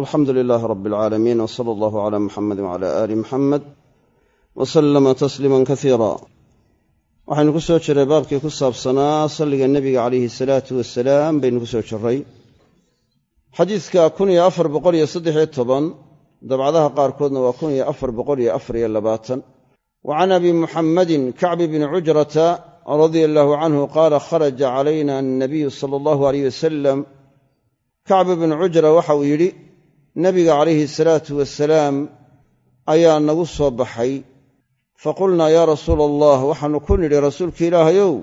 alxamdu lilaahi rabi alcaalamiin w sala allahu cala muxamedi wcala aali muxamed wa sallama tasliiman kasiira waxaynu ku soo jiray baabkii ku saabsanaa salliga nebiga calayhi salaatu wasalaam baynu ku soo jiray. Xadiidka kun iyo afar boqol iyo saddexiyo toban dabcadaha qaarkoodna waa kun iyo afar boqol iyo afariyo labaatan. Wa can abi muxammadin kacbi bni cujrata radia allahu canhu qaala kharaja calayna annabiyu sala allahu aleyh wasalam kacbi nebiga calayhi salaatu wasalaam ayaa nagu soo baxay. Faqulnaa yaa rasuula allah waxaannu ku nidhi rasuulka ilaahayow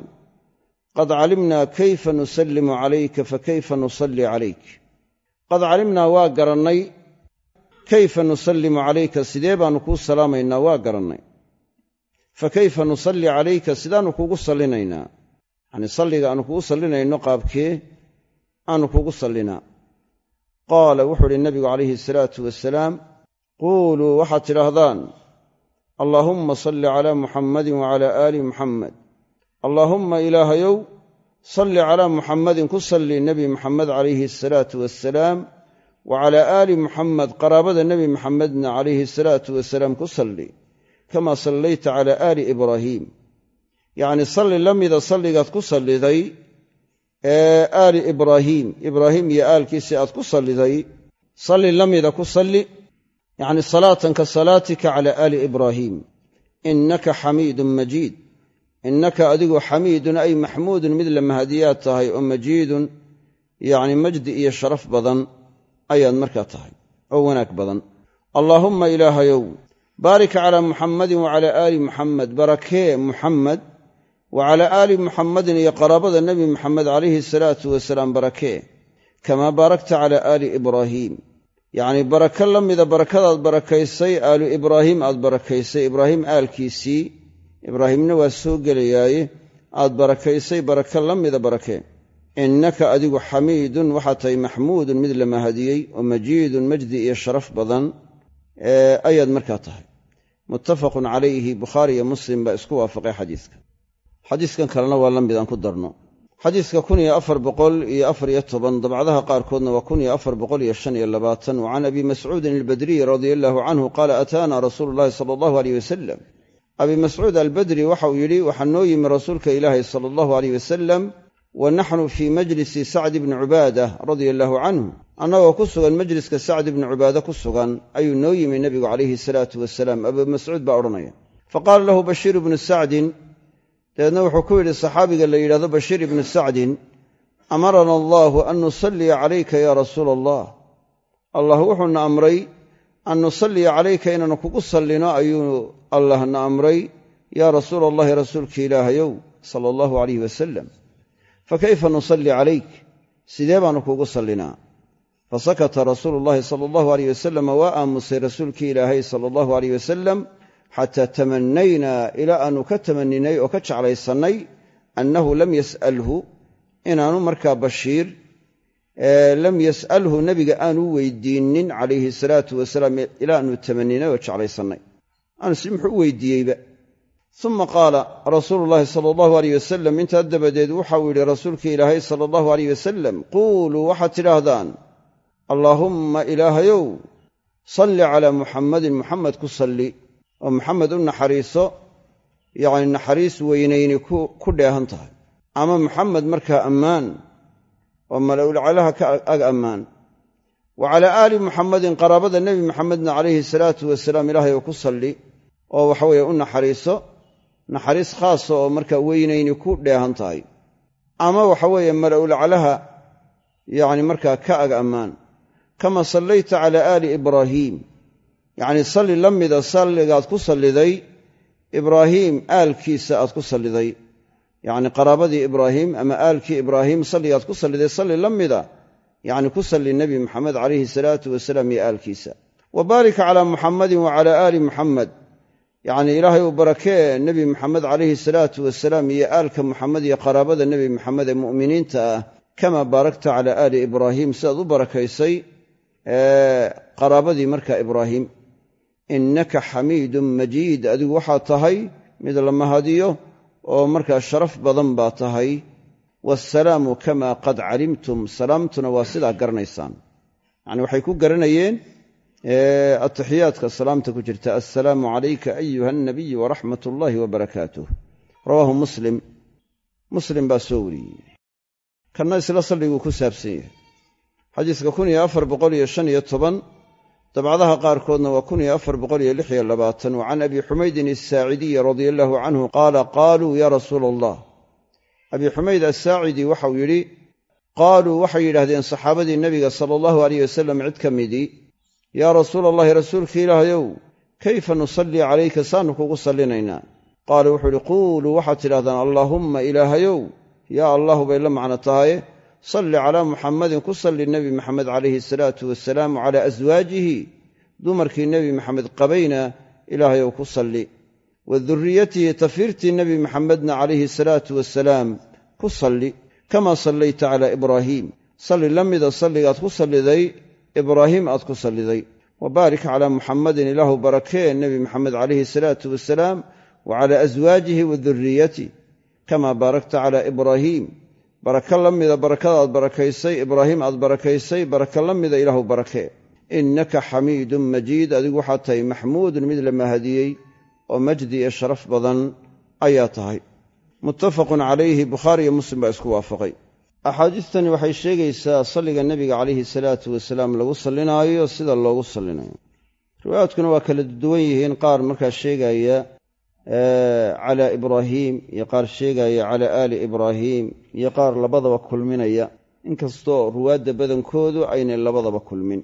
qad calimnaa kayfa nusallimu calayka fakayfa nusalli calayk? Qad calimnaa waa garannay. Kayfa nusallimu calayka sidee baannu kuu salaamaynaa waa garannay. Fa kayfa nusalli calayka sidaannu kuugu sallinaynaa. Yacnii salliga aannu kugu sallinayno qaabkee aanu kuugu sallinaa qaala wuxuu uhi nabigu calayhi salaatu wasalaam quuluu waxaad tidhaahdaan allaahumma salli calaa muxammadin wacalaa aali muxammed allaahumma ilaahayow salli calaa muxammadin ku salli nebi muxamed calayhi asalaatu wassalaam wa calaa aali muxamed qaraabada nebi muxamedna calayhi asalaatu wasalaam ku salli kamaa sallayta calaa aali ibraahiim yacnii salli la mida salligaad ku salliday aali ibraahiim ibraahiim iyo aalkiisii aad ku salliday salli la mida ku salli yacni salaatan ka salaatika calaa aali ibraahiim innaka xamiidun majiid. Innaka adigu xamiidun ay maxmuudun mid la mahadiyaad tahay oo majiidun yacni majdi iyo sharaf badan ayaad markaa tahay oo wanaag badan. Allaahumma ilaahayow baarik calaa muxammadin wacalaa aali muxammed barakee muxammed wa calaa aali muxammadin iyo qaraabada nebi muxamed calayhi salaatu wasalaam barakee kamaa baarakta calaa aali ibraahiim yacnii barako la mida barakadaad barakaysay aalu ibraahiim aad barakaysay. Ibraahiim aalkiisii ibraahiimna waa soo gelayaaye aad barakaysay barako la mida barakee innaka adigu xamiidun waxaad tahay maxmuudun mid la mahadiyey oo majiidun majdi iyo sharaf badan ayaad markaa tahay. Muttafaqun calayhi bukhaari iyo muslim baa isku waafaqay xadiiska xadiiskan kalena waa la mid aan ku darno. Xadiiska kun iyo afar boqol iyo afar iyo toban dabcadaha qaarkoodna waa kun iyo afar boqol iyo shan iyo labaatan. Wa can abi mascuudin albadriy radia allahu canhu qaala ataana rasuulu llahi sala allahu aleyh wasalam abi mascuud albadri waxa uu yidhi waxaa noo yimi rasuulka ilaahi sala allahu aleyh wasalam wa naxnu fii majlisi sacdi bni cubaada radia allahu canhu annagoo ku sugan majliska sacdi bni cubaade ku sugan ayuu noo yimi nebigu calayhi salaatu wasalaam abu mascuud baa odhanaya faqaala lahu bashiir ibnu sacdin dabeedna wuxuu ku yidhi saxaabiga la yidhahdo bashiir ibnu sacdin amarana allaahu an nusalliya calayka yaa rasuula allah allah wuxuuna amray an nusalliya calayka inaanu kugu sallino ayuu allahna amray yaa rasuula allahi rasuulka ilaahayow sala allahu alayh wasalam fa kayfa nusalli calayk? Sidee baanu kuugu sallinaa? Fasakata rasuulu llahi sala allahu aleyh wasalama waa aamusay rasuulkii ilaahay sala allahu aleyh wasalam xataa tamanaynaa ilaa aanu ka tamaninay oo ka jeclaysannay annahu lam yas'alhu inaanu markaa bashiir lam yas'alhu nebiga aanu weydiinnin calayhi salaatu wasalaam ilaa aanu tamaninay oo jeclaysannay aansi muxuu weydiiyeyba uma qaala rasuulu llaahi sala allahu aleyh wasalam intaa dabadeed waxau yidhi rasuulka ilaahay sala allahu aleyh wasalam quuluu waxaad tidhaahdaan allaahumma ilaahayow salli calaa muxammadin muxamed ku salli oo maxamed u naxariiso yacni naxariis weynayni ku dheehan tahay. Ama maxamed markaa ammaan oo mala'ulcalaha ka ag ammaan. Wa calaa aali muxammadin qaraabada nebi maxamedna calayhi salaatu wasalaam ilaahay oo ku salli oo waxaweeye u naxariiso naxariis khaasa oo markaa weynayni ku dheehan tahay. Ama waxaweeye mala'ulcalaha yacni markaa ka ag ammaan. Kama sallayta calaa aali ibraahiim yacnii salli la mida salligaad ku salliday ibraahiim aalkiisa aad ku salliday. Yacni qaraabadii ibraahiim ama aalkii ibraahiim salligaad ku salliday salli la mida yacni ku salli nebi maxamed calayhi salaatu wasalaam iyo aalkiisa. Wa baarika calaa muxammadin wa aali muxammed yacnii ilaahay uu barakee nebi maxamed calayhi salaatu wasalaam iyo aalka muxamed iyo qaraabada nebi maxamed ee mu'miniinta ah kamaa baarakta calaa aali ibraahiim sidaad u barakaysay qaraabadii markaa ibraahiim innaka xamiidun majiid. Adigu waxaad tahay mid la mahadiyo oo markaa sharaf badan baa tahay. Waasalaamu kamaa qad calimtum. Salaamtuna waa sidaa garanaysaan. Yacni waxay ku garanayeen atixiyaadka salaamta ku jirta assalaamu calayka ayuha alnabiyu waraxmat ullaahi wabarakaatuh rawaahu muslim. Muslim baa soo wariyey. Kanna isla salliguu ku saabsan yahay. Xadiiska kun iyo afar boqol iyo shan iyo toban dabcadaha qaarkoodna waa kun iyo afar boqol iyo lix iyo labaatan. Wa can abi xumaydin asaacidiyi radia allaahu canhu qaala qaaluu yaa rasuula allah abi xumayd asaacidi waxau yidhi qaaluu waxay yidhahdeen saxaabadii nebiga sala allahu aleyh wasalam cid ka midii yaa rasuula allahi rasuulka ilaahayow kayfa nusallii calayka? Saannu kugu sallinaynaa qaala wuxuu idhi quuluu waxaad tidhahdaan allaahumma ilaahayow yaa allahu bay la macno tahaye salli calaa muxammadin ku salli nebi maxamed calayhi asalaatu wasalaam calaa aswaajihi dumarkii nebi maxamed qabayna ilaahayow ku salli wa durriyatihi tafiirtii nebi maxamedna calayhi asalaatu wasalaam ku salli kamaa sallayta calaa ibraahiim salli la mida salligaad ku salliday ibraahiim aad ku salliday wa baarik calaa muxammadin ilaahu barakee nebi maxamed calayhi asalaatu wasalaam wa calaa aswaajihi wa durriyatih kamaa baarakta calaa ibraahiim barako la mida barakadaad barakaysay. Ibraahiim aad barakaysay barako la mida ilaahu barakee innaka xamiidun majiid adigu waxaad tahay maxmuudun mid la mahadiyey oo majdi iyo sharaf badan ayaa tahay. Muttafaqun calayhi bukhaari iyo muslim baa isku waafaqay. Axaadiistani waxay sheegaysaa salliga nebiga calayhi salaatu wasalaam lagu sallinaayo sida loogu sallinayo. Riwaayaadkuna waa kala duwan yihiin qaar markaa sheegaya calaa ibraahiim iyo qaar sheegaya calaa aali ibraahiim iyo qaar labadaba kulminaya. Inkastoo ruwaadda badankoodu aynay labadaba kulmin.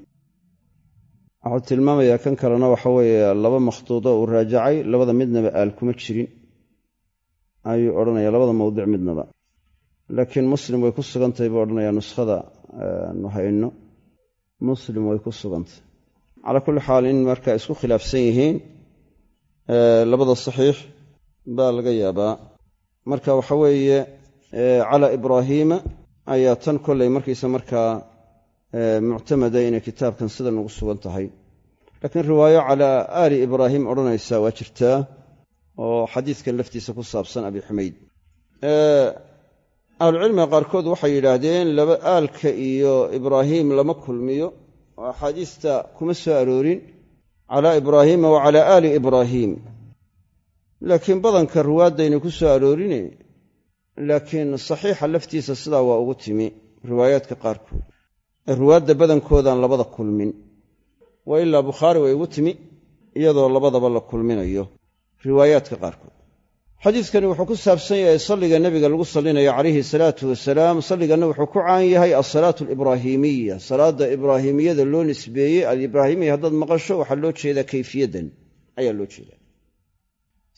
Wuxuu tilmaamayaa kan kalena waxa weeye laba makhtuudo uu raajacay labada midnaba aal kuma jirin. Ayuu odhanaya labada mawdic midnaba. Laakiin muslim way ku sugantahay buu odhanayaa nuskhada nu hayno. Muslim way ku sugantahay calaa kulli xaal in marka isku khilaafsan yihiin labada saxiix baa laga yaabaa. Marka waxa weeye calaa ibraahiima ayaa tan kollay markiisa markaa muctamada inay kitaabkan sidan ugu sugan tahay. Laakiin riwaayo calaa aali ibraahim odhanaysa waa jirtaa oo xadiidkan laftiisa ku saabsan abi xumayd. Ahlucilmiga qaarkood waxay yidhaahdeen laba aalka iyo ibraahiim lama kulmiyo. Oo axaadiista kuma soo aroorin calaa ibraahiima wa calaa aali ibraahiim laakiin badanka ruwaaddaynay ku soo aroorine laakiin saxiixa laftiisa sidaa waa ugu timi riwaayaadka qaarkood. Ruwaadda badankoodaan labada kulmin wa ilaa bukhaari way ugu timi iyadoo labadaba la kulminayo riwaayaadka qaarkood xadiidkani wuxuu ku saabsan yahay salliga nebiga lagu sallinayo calayhi salaatu wasalaam. Salliganna wuxuu ku caan yahay alsalaatu alibraahiimiya salaadda ibraahimiyada loo nisbeeyey alibraahimiya haddaad maqasho waxaa loo jeedaa kayfiyaddan ayaa loo jeedaa.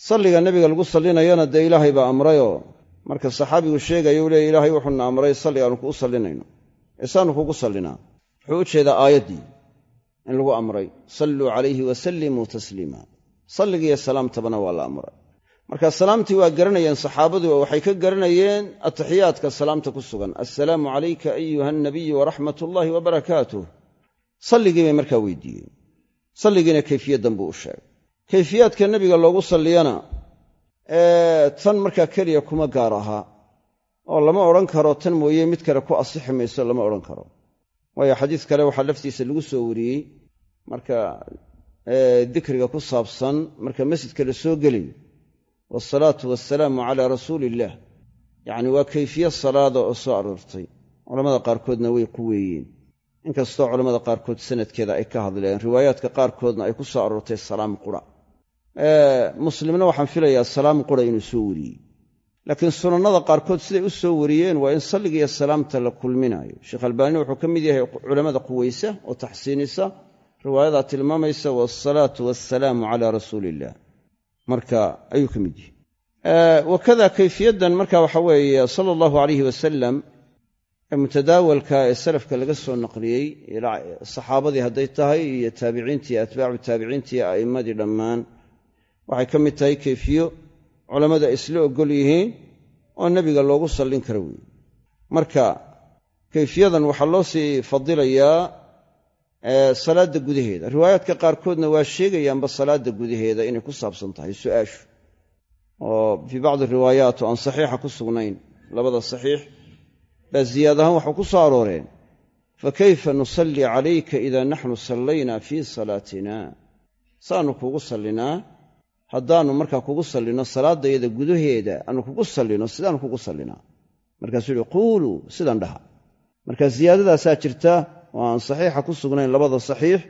Salliga nebiga lagu sallinayana dee ilaahay baa amrayoo marka saxaabigu sheegaya u leeya ilaahay wuxuuna amray salli aanu kuu sallinayno. Eesaanu kugu sallinaa. Wuxuu u jeedaa aayaddii in lagu amray. Salluu calayhi wasallimuu tasliima salligiiyo salaamtabana waa la amray marka salaamtii waa garanayeen saxaabadu oo waxay ka garanayeen atixiyaadka salaamta ku sugan. Assalaamu calayka ayuha alnabiyu waraxmat ullaahi wabarakaatuh salligii bay markaa weydiiyeen. Salligiina kayfiyaddan buu u sheegay. Kayfiyaadka nebiga loogu salliyana tan markaa keliya kuma gaar ahaa oo lama odhan karo tan mooye mid kale ku asixi mayso lama odhan karo. Waayo xadiis kale waxaa laftiisa lagu soo wariyey. Marka dikriga ku saabsan marka masjidka la soo gelayo waasalaatu wassalaamu calaa rasuuli illaah yacni waa kayfiya salaada oo soo aroortay culammada qaarkoodna way ku weeyeen inkastoo culammada qaarkood sanadkeeda ay ka hadleen riwaayaadka qaarkoodna ay ku soo aroortay salaam qura muslimna waxaan filayaa salaam qura inuu soo wariyey laakiin sunannada qaarkood siday u soo wariyeen waa in salligiiyo salaamta la kulminaayo sheekh albaani wuxuu ka mid yahay culammada quweysa oo taxsiinisa riwaayadaa tilmaamaysa waasalaatu wassalaamu calaa rasuuli marka ayuu ka mid yahay. Wakada kayfiyaddan marka waxa weeye sala allahu alayhi wasalam ee mutadaawalka ee salafka laga soo naqliyey saxaabadii hadday tahay iyo taabiciintii atbaacu taabiciintii a'immadii dhammaan waxay ka mid tahay kayfiyo culammadu ay isla oggol yihiin oo nebiga loogu sallin kara weeye. Marka kayfiyadan waxaa loo sii fadilayaa salaadda gudaheeda. Riwaayaadka qaarkoodna waa sheegayaanba salaadda gudaheeda inay ku saabsan tahay su'aashu. Oo fii bacdi riwaayaat oo aan saxiixa ku sugnayn labada saxiix baa ziyaad ahaan waxaa ku soo arooreen fakayfa nusalli calayka idaa naxnu sallayna fii salaatina? Saannu kuugu sallinaa haddaannu markaa kugu sallinno salaaddayada gudaheeda aanu kugu sallinno sidaannu kugu sallinaa. Markaasuu yihi quuluu sidan dhaha marka siyaadadaasaa jirta oo aan saxiixa ku sugnayn labada saxiix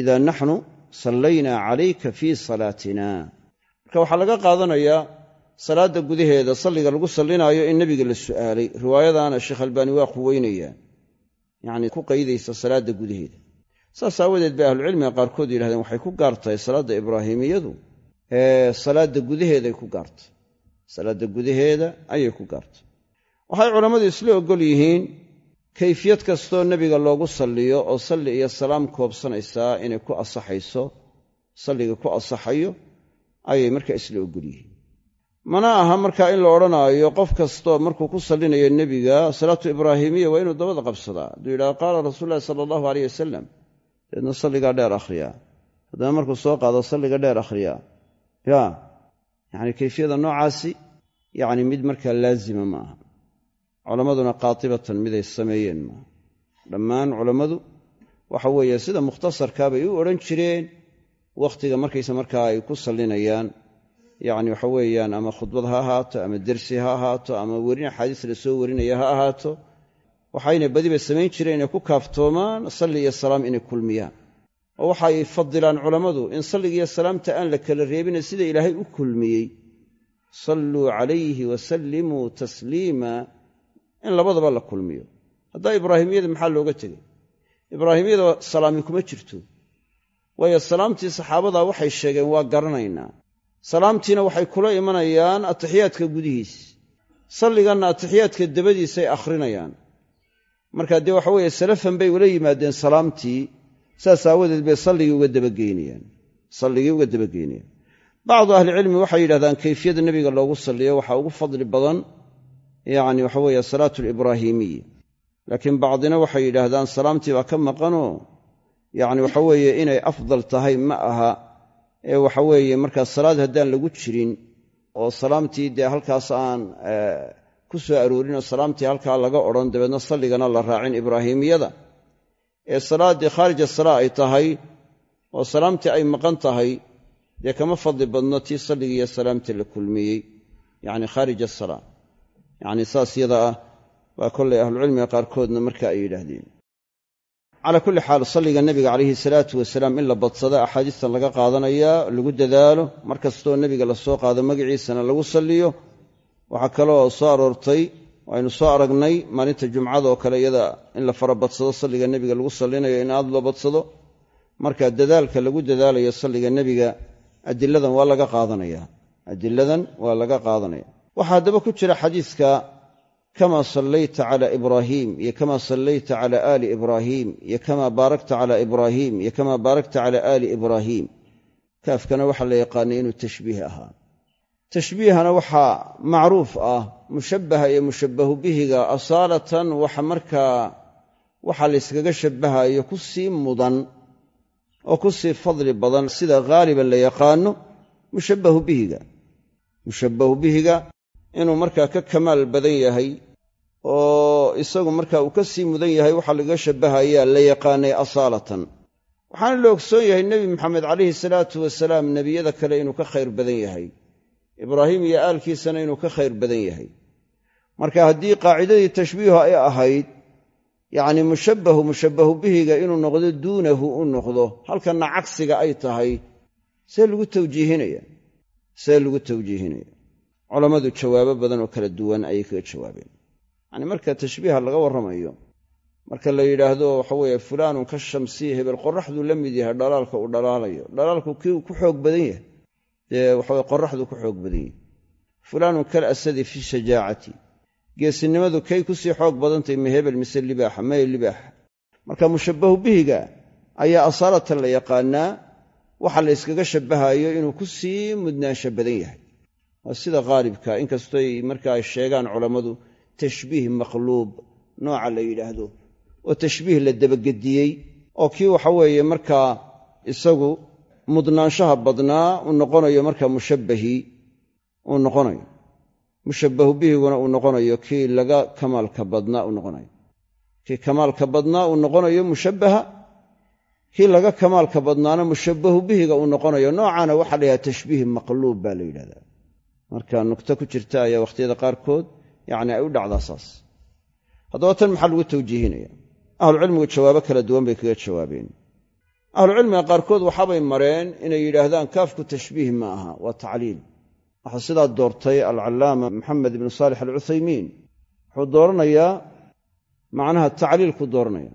idaa naxnu sallaynaa calayka fii salaatina marka waxaa laga qaadanayaa salaadda gudaheeda salliga lagu sallinaayo in nebiga la su'aalay riwaayadaana sheekh albaani waa quweynaya yacnii ku qaydaysa salaadda gudaheeda saas aawadeed bay ahlucilmiga qaarkood yidhahdeen waxay ku gaartahay salaadda ibraahimiyadu ee salaadda gudaheeday ku gaartay salaadda gudaheeda ayay ku gaartay waxay culammadu isla oggol yihiin kayfiyad kastoo nebiga loogu salliyo oo salli iyo salaam koobsanaysaa inay ku asaxayso salliga ku asaxayo ayay markaa isla yihiin. Mana aha markaa in la odhanaayo qof kastoo markuu ku sallinayo nebiga salaatu ibraahimiya waa inuu dabada qabsadaa. Hadduu yidhaha qaala rasuulu ulahi sala allahu aleyh wasalam dabeedna salligaa dheer akhriyaa. Haddana markuu soo qaado salliga dheer akhriyaa. Ya yacni kayfiyada noocaasi yacni mid markaa laazima ma aha culammaduna qaatibatan miday sameeyeen. Maaha dhammaan culammadu waxa weeye sida mukhtasarkaa bay u odhan jireen. Wakhtiga markaysa markaa ay ku sallinayaan yacni waxa weeyaan ama khudbad ha ahaato ama dersi ha ahaato ama werin axaadiis la soo warinaya ha ahaato waxayna badiba samayn jireen inay ku kaaftoomaan salli iyo salaam inay kulmiyaan. Oo waxay fadilaan culammadu in salliga iyo salaamta aan la kala reebina sida ilaahay u kulmiyey. Salluu calayhi wasallimuu tasliima in labadaba la kulmiyo. Haddaa ibraahimiyada maxaa looga tegey? Ibraahimiyada salaami kuma jirto. Waayo salaamtii saxaabadaa waxay sheegeen waa garanaynaa. Salaamtiina waxay kula imanayaan atixiyaadka gudihiis. Salliganna atixiyaadka dabadiisay akhrinayaan. Marka dee waxa weeye salafan bay ula yimaadeen salaamtii saas aawadeed bay salligii uga dabageynayaan salligii uga dabageynayaan bacdu ahlicilmi waxay yidhahdaan kayfiyada nebiga loogu salliyo waxaa ugu fadli badan yacni waxa weeye salaatu alibraahiimiya laakiin bacdina waxay yidhaahdaan salaamtii baa ka maqanoo yacni waxa weeye inay afdal tahay ma aha. Ee waxa weeye markaa salaad haddaan lagu jirin oo salaamtii dee halkaas aan ku soo aroorinoo salaamtii halkaa laga odhan dabeedna salligana la raacin ibraahiimiyada ee salaaddii khaarija salaa ay tahay oo salaamtii ay maqan tahay dee kama fadli badno tii salligiiyo salaamtii la kulmiyey. Yacni khaarij asalaa yacni saas yada ah baa kollay ahlucilmiga qaarkoodna marka ay yidhaahdeen. Calaa kulli xaal salliga nebiga calayhi salaatu wasalaam in la badsada axaadiistan laga qaadanayaa lagu dadaalo mar kastoo nebiga la qaado magaciisana lagu salliyo waxaa kaloo soo aroortay aynu soo aragnay maalinta jumcada oo kale iyada in la fara badsado salliga nebiga lagu sallinayo in aad loo badsado. Marka dadaalka lagu dadaalayo salliga nebiga adiladan waa laga qaadanaya. Adiladan waa laga qaadanaya waxaa haddaba ku jira xadiiska kama sallayta cala ibraahiim iyo kama sallayta cala aali ibraahiim iyo kama baarakta cala ibraahiim iyo kama baarakta cala aali ibraahiim kaafkana waxaa la yaqaanay inuu tashbiih ahaa. Tashbiihana waxaa macruuf ah mushabbaha iyo mushabbahu bihiga asaalatan waxa markaa waxa layskaga shabbahayo ku sii mudan oo ku sii fadli badan sida haaliban la yaqaano mushabbahu bihiga. Mushabbahu bihiga inuu markaa ka kamaal badan yahay oo isagu marka uu ka sii mudan yahay waxaa lagaga shabbahayaa la yaqaanay asaalatan. Waxaana la ogsoon yahay nebi maxamed calayhi salaatu wasalaam nebiyada kale inuu ka khayr badan yahay. Ibraahim iyo aalkiisana inuu ka khayr badan yahay. Marka haddii qaacidadii tashbiihu ay ahayd yacni mushabbahu mushabbahu bihiga inuu noqdo duunahu u noqdo halkanna cagsiga ay tahay see lagu tawjiihinaya. See lagu tawjiihinaya culammadu jawaabo badan oo kala duwan ayay kaga jawaabeen. Yacni marka tashbiiha laga warramayo marka la yidhaahdo waxa weeye fulaanun ka shamsii hebel qoraxduu la mid yahay dhalaalka uu dhalaalayo. Dhalaalku kii ku xoog badan yahay. Dee waxaweye qoraxduu ku xoog badan yahay. Fulaanun kal asadi fi shajaacati. Geesinimadu kay ku sii xoog badantay ma hebel mise libaaxa may libaaxa. Marka mushabbahu bihiga ayaa asaalatan la yaqaanaa waxa la yskaga inuu ku sii mudnaansha badan yahay sida khaalibka inkastoy marka ay sheegaan culammadu tashbiih maqluub nooca la yidhaahdo oo tashbiih la dabagediyey oo kii waxa weeye markaa isagu mudnaanshaha badnaa uu noqonayo markaa mushabbahii uu noqonayo. Mushabbahu bihiguna uu noqonayo kii laga kamaalka badnaa uu noqonayo. Kii kamaalka badnaa uu noqonayo mushabbaha kii laga kamaalka badnaana mushabbahu bihiga uu noqonayo noocaana waxaa la yidhahda tashbiih maqluub baa la yidhahdaa marka nugto ku jirta ayaa wakhtiyada qaarkood yacni ay u dhacdaa saas. Haddaba tan maxaa lagu tawjiihinaya ahlucilmigu jawaabo kala duwan bay kaga jawaabeen. Ahlucilmiga qaarkood waxaabay mareen inay yidhaahdaan kaafku tashbiih ma aha waa tacliil. Waxaa sidaa doortay alcallaama maxamed ibnu saalix alcuthaymiin. Wuxuu dooranayaa macnaha tacliilku dooranaya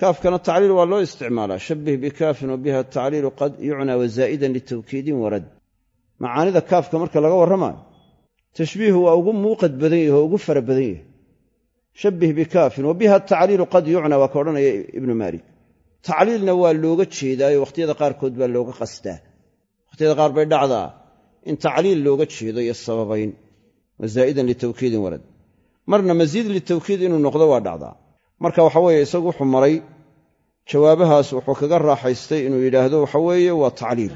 kaafkana tacliil waa loo isticmaalaa. Shabbih bikaafin wa biha tacliilu qad yucnaa wazaa'idan litawkiidin warad macaanida kaafka marka laga warramaayo tashbiihu waa ugu muuqad badan yahi oo ugu fara badan yahay. Shabbih bikaafin wa biha tacliilu qad yucnaa waa ka odhanaya ibnu maalik. Tacliilna waa looga jeedaayo wakhtiyada qaarkood baa looga qastaa wakhtiyada qaar bay dhacdaa in tacliil looga jeedo iyo sababayn wazaa'idan litawkiidin warad marna masiid litawkiid inuu noqdo waa dhacdaa. Marka waxa weeye isagu wuxuu maray jawaabahaas wuxuu kaga raaxaystay inuu yidhaahdo waxa weeye waa tacliil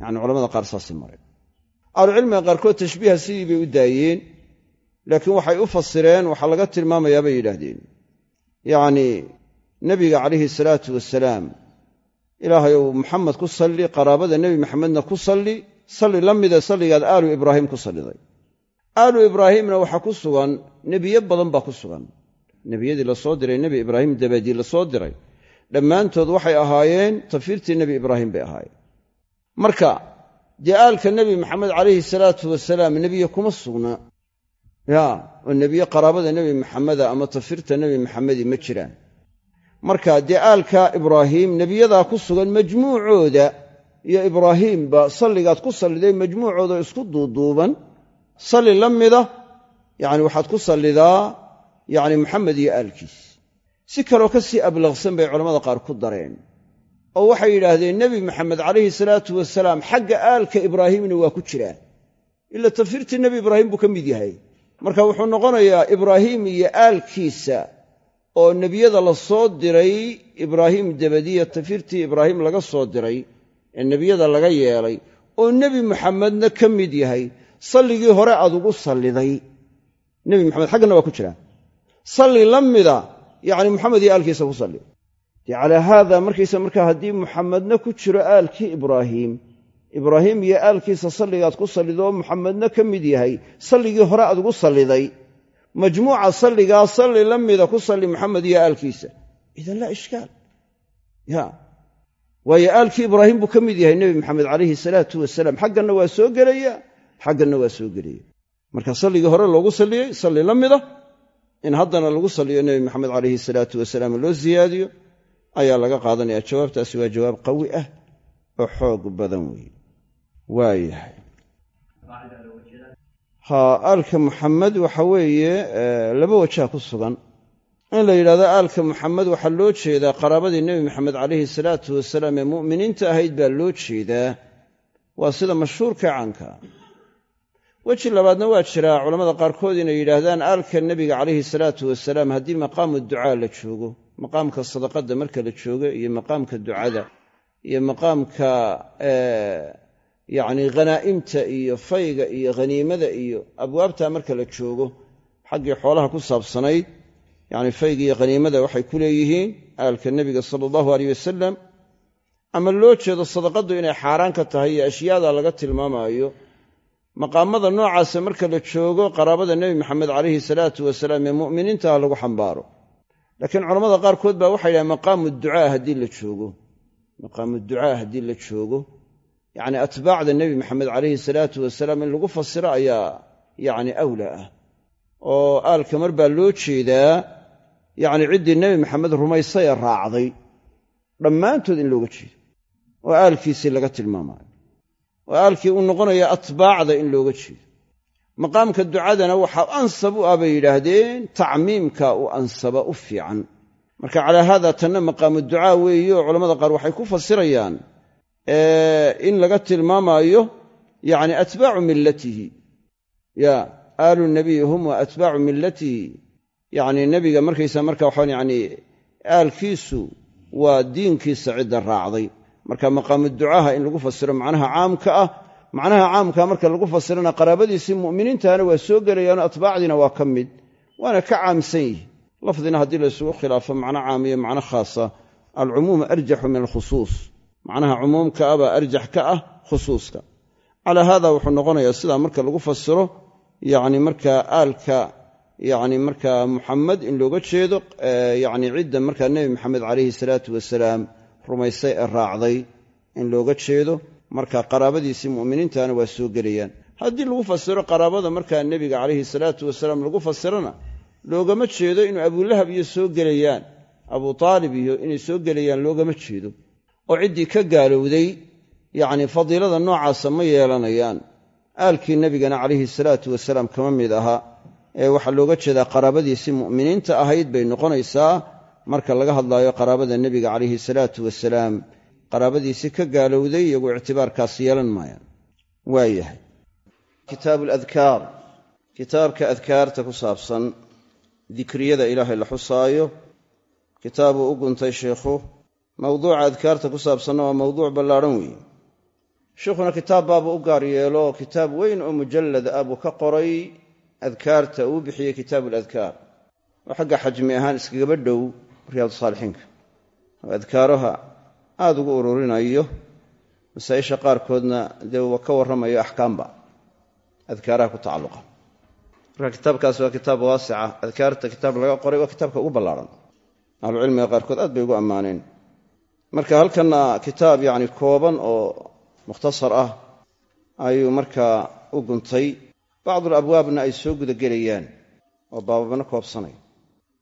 yacni culamada qaar saasay mareen. Ahlucilmiga qaarkood tashbiiha sidii bay u daayeen laakiin waxay u fasireen waxaa laga tilmaamayaa bay yidhaahdeen. Yacnii nebiga calayhi salaatu wasalaam ilaahay ou maxamed ku salli qaraabada nebi maxamedna ku salli salli la mida salligaad aalu ibraahim ku salliday. Aalu ibraahimna waxaa ku sugan nebiyo badan baa ku sugan. Nebiyadii la soo diray nebi ibraahim dabadii la soo diray. Dhammaantood waxay ahaayeen tafiirtii nebi ibraahim bay ahaayeen marka dee aalka nebi maxamed calayhi salaatu wasalaam nebiye kuma sugna. Ya oo nebiye qaraabada nebi maxameda ama tafiirta nebi maxamedi ma jiraan. Marka dee aalka ibraahiim nebiyadaa ku sugan majmuucooda iyo ibraahiimba salligaad ku salliday majmuucooda isku duuduuban. Salli la mida yacni waxaad ku sallidaa yacni maxamed iyo aalkiis. Si kaloo ka sii ablaqsan bay culammada qaar ku dareen oo waxay yidhaahdeen nebi maxamed calayhi salaatu wasalaam xagga aalka ibraahiimna waa ku jiraa ila tafiirtii nebi ibraahim buu ka mid yahay. Marka wuxuu noqonayaa ibraahiim iyo aalkiisa oo nebiyada la soo diray ibraahiim dabadiya tafiirtii ibraahim laga soo diray ee nebiyada laga yeelay oo nebi maxamedna ka mid yahay. Salligii hore aad ugu salliday. Nebi maxamed xaggana waa ku jiraa salli la mida yacni maxamed iyo aalkiisa ku salli dee calaa haada markaysa markaa haddii muxamedna ku jiro aalkii ibraahiim ibraahiim iyo aalkiisa salligaad ku sallido muxamedna ka mid yahay salligii hore aad ugu salliday majmuuca salligaa salli la mida ku salli maxamed iyo aalkiisa. Idan laa ishkaal. Ya. Waayo aalkii ibraahim buu ka mid yahay nebi maxamed calayhi salaatu wasalaam. Xagganna waa soo gelaya xagganna waa soo gelaya. Marka salligii hore loogu salliyey salli la mida. In haddana lagu salliyo nebi maxamed calayhi salaatu wasalaam loo siyaadiyo ayaa laga qaadanaya jawaabtaasi waa jawaab qawi ah oo xoog badan weeye waayahay ha aalka muxamed waxa weeye laba wajah ku sugan. In la yidhahdo aalka muxamed waxaa loo jeedaa qaraabadii nebi maxamed calayhi salaatu wasalaam ee mu'miniinta ahayd baa loo jeedaa. Waa sida mashhuurka caanka weji labaadna waa jiraa culammada qaarkood inay yidhaahdaan aalka nebiga calayhi salaatu wasalaam haddii maqaamu ducaa la joogo maqaamka sadaqadda marka la joogo iyo maqaamka ducada iyo maqaamka yacni khanaa'imta iyo fayga iyo khaniimada iyo abwaabta marka la joogo xaggii xoolaha ku saabsanayd yacni fayga iyo khaniimada waxay ku leeyihiin aalka nebiga sala allahu aleyh wasalam ama loo jeedo sadaqaddu inay xaaraan ka tahay iyo ashyaada laga tilmaamaayo maqaamada noocaasa marka la joogo qaraabada nebi maxamed calayhi salaatu wasalaam ee mu'miniintaha lagu xambaaro laakiin culamada qaarkood baa waxay yidhahen maqaamu ducaa haddii la joogo. Maqaamu ducaa haddii la joogo. Yacni atbaacda nebi maxamed calayhi salaatu wasalaam in lagu fasiro ayaa yacni awla ah. Oo aalka mar baa loo jeedaa yacni ciddii nebi maxamed rumaysay ee raacday. Dhammaantood in looga jeedo. Oo aalkiisii laga tilmaamaayo oo aalkii uu noqonaya atbaacda in looga jeedo maqaamka ducadana waxaa ansab u ah bay yidhaahdeen tacmiimka u ansaba u fiican. Marka calaa haada tanna maqaamu ducaa weeye oo culamada qaar waxay ku fasirayaan in laga tilmaamaayo yacni atbaacu millatihi. Ya aalu nabiyi hum wa atbaacu millatihi. Yacni nebiga markaysa marka waxaan yacni aalkiisu waa diinkiisa cidda raacday. Marka maqaamu ducaaha in lagu fasiro macnaha caamka ah macnaha caamka marka lagu fasirana qaraabadiisii mu'miniintahana waa soo gelayaano atbaacdiina waa ka mid waana ka caamsan yihi lafdina haddii la isugu khilaafo macno caamiyo macno khaasa alcumuumu arjaxu min alkhusuus. Macnaha cumuumka ah baa arjax ka ah khusuuska. Calaa haada wuxuu noqonayaa sidaa marka lagu fasiro yacni markaa aalka yacni markaa muxamed in looga jeedo yacni cidda markaa nebi maxamed calayhi salaatu wasalaam rumaysay ee raacday in looga jeedo marka qaraabadiisii mu'miniintana waa soo gelayaan. Haddii lagu fasiro qaraabada markaa nebiga calayhi salaatu wasalaam lagu fasirona loogama jeedo inuu abulahab iyo soo gelayaan abu taalib iyo inay soo gelayaan loogama jeedo. Oo ciddii ka gaalowday yacni fadiilada noocaasa ma yeelanayaan. Aalkii nebigana calayhi salaatu wasalaam kama mid aha. Ee waxaa looga jeedaa qaraabadiisii mu'miniinta ahayd bay noqonaysaa. Marka laga hadlaayo qaraabada nebiga calayhi salaatu wasalaam qaraabadiisii ka gaalowday iyagu ictibaarkaas yeelan maayaan waayahay kitaabu ladkaar kitaabka adkaarta ku saabsan dikriyada ilaahay la xusaayo. Kitaabuu u guntay sheikhu. Mawduuca adkaarta ku saabsanna waa mawduuc ballaadhan weeye sheikhuna kitaab baabuu u gaar yeelo kitaab weyn oo mujallad ah buu ka qoray adkaarta uu bixiyey kitaabu aladkaar oo xagga xajmi ahaan iskagaba dhow riyaadu saalixiinka. Adkaaraha aada ugu ururinayo masaa-isha qaarkoodna dee ka warramayo axkaamba adkaaraha ku tacalluqa. Marka kitaabkaas waa kitaab waasica adkaarta kitaab laga qoray waa kitaabka ugu ballaaran. Ahlucilmiga qaarkood aad bay ugu ammaaneen. Marka halkanna kitaab yacni kooban oo mukhtasar ah ayuu markaa u guntay bacdul abwaabna ay soo gudagelayaan oo baababna koobsanay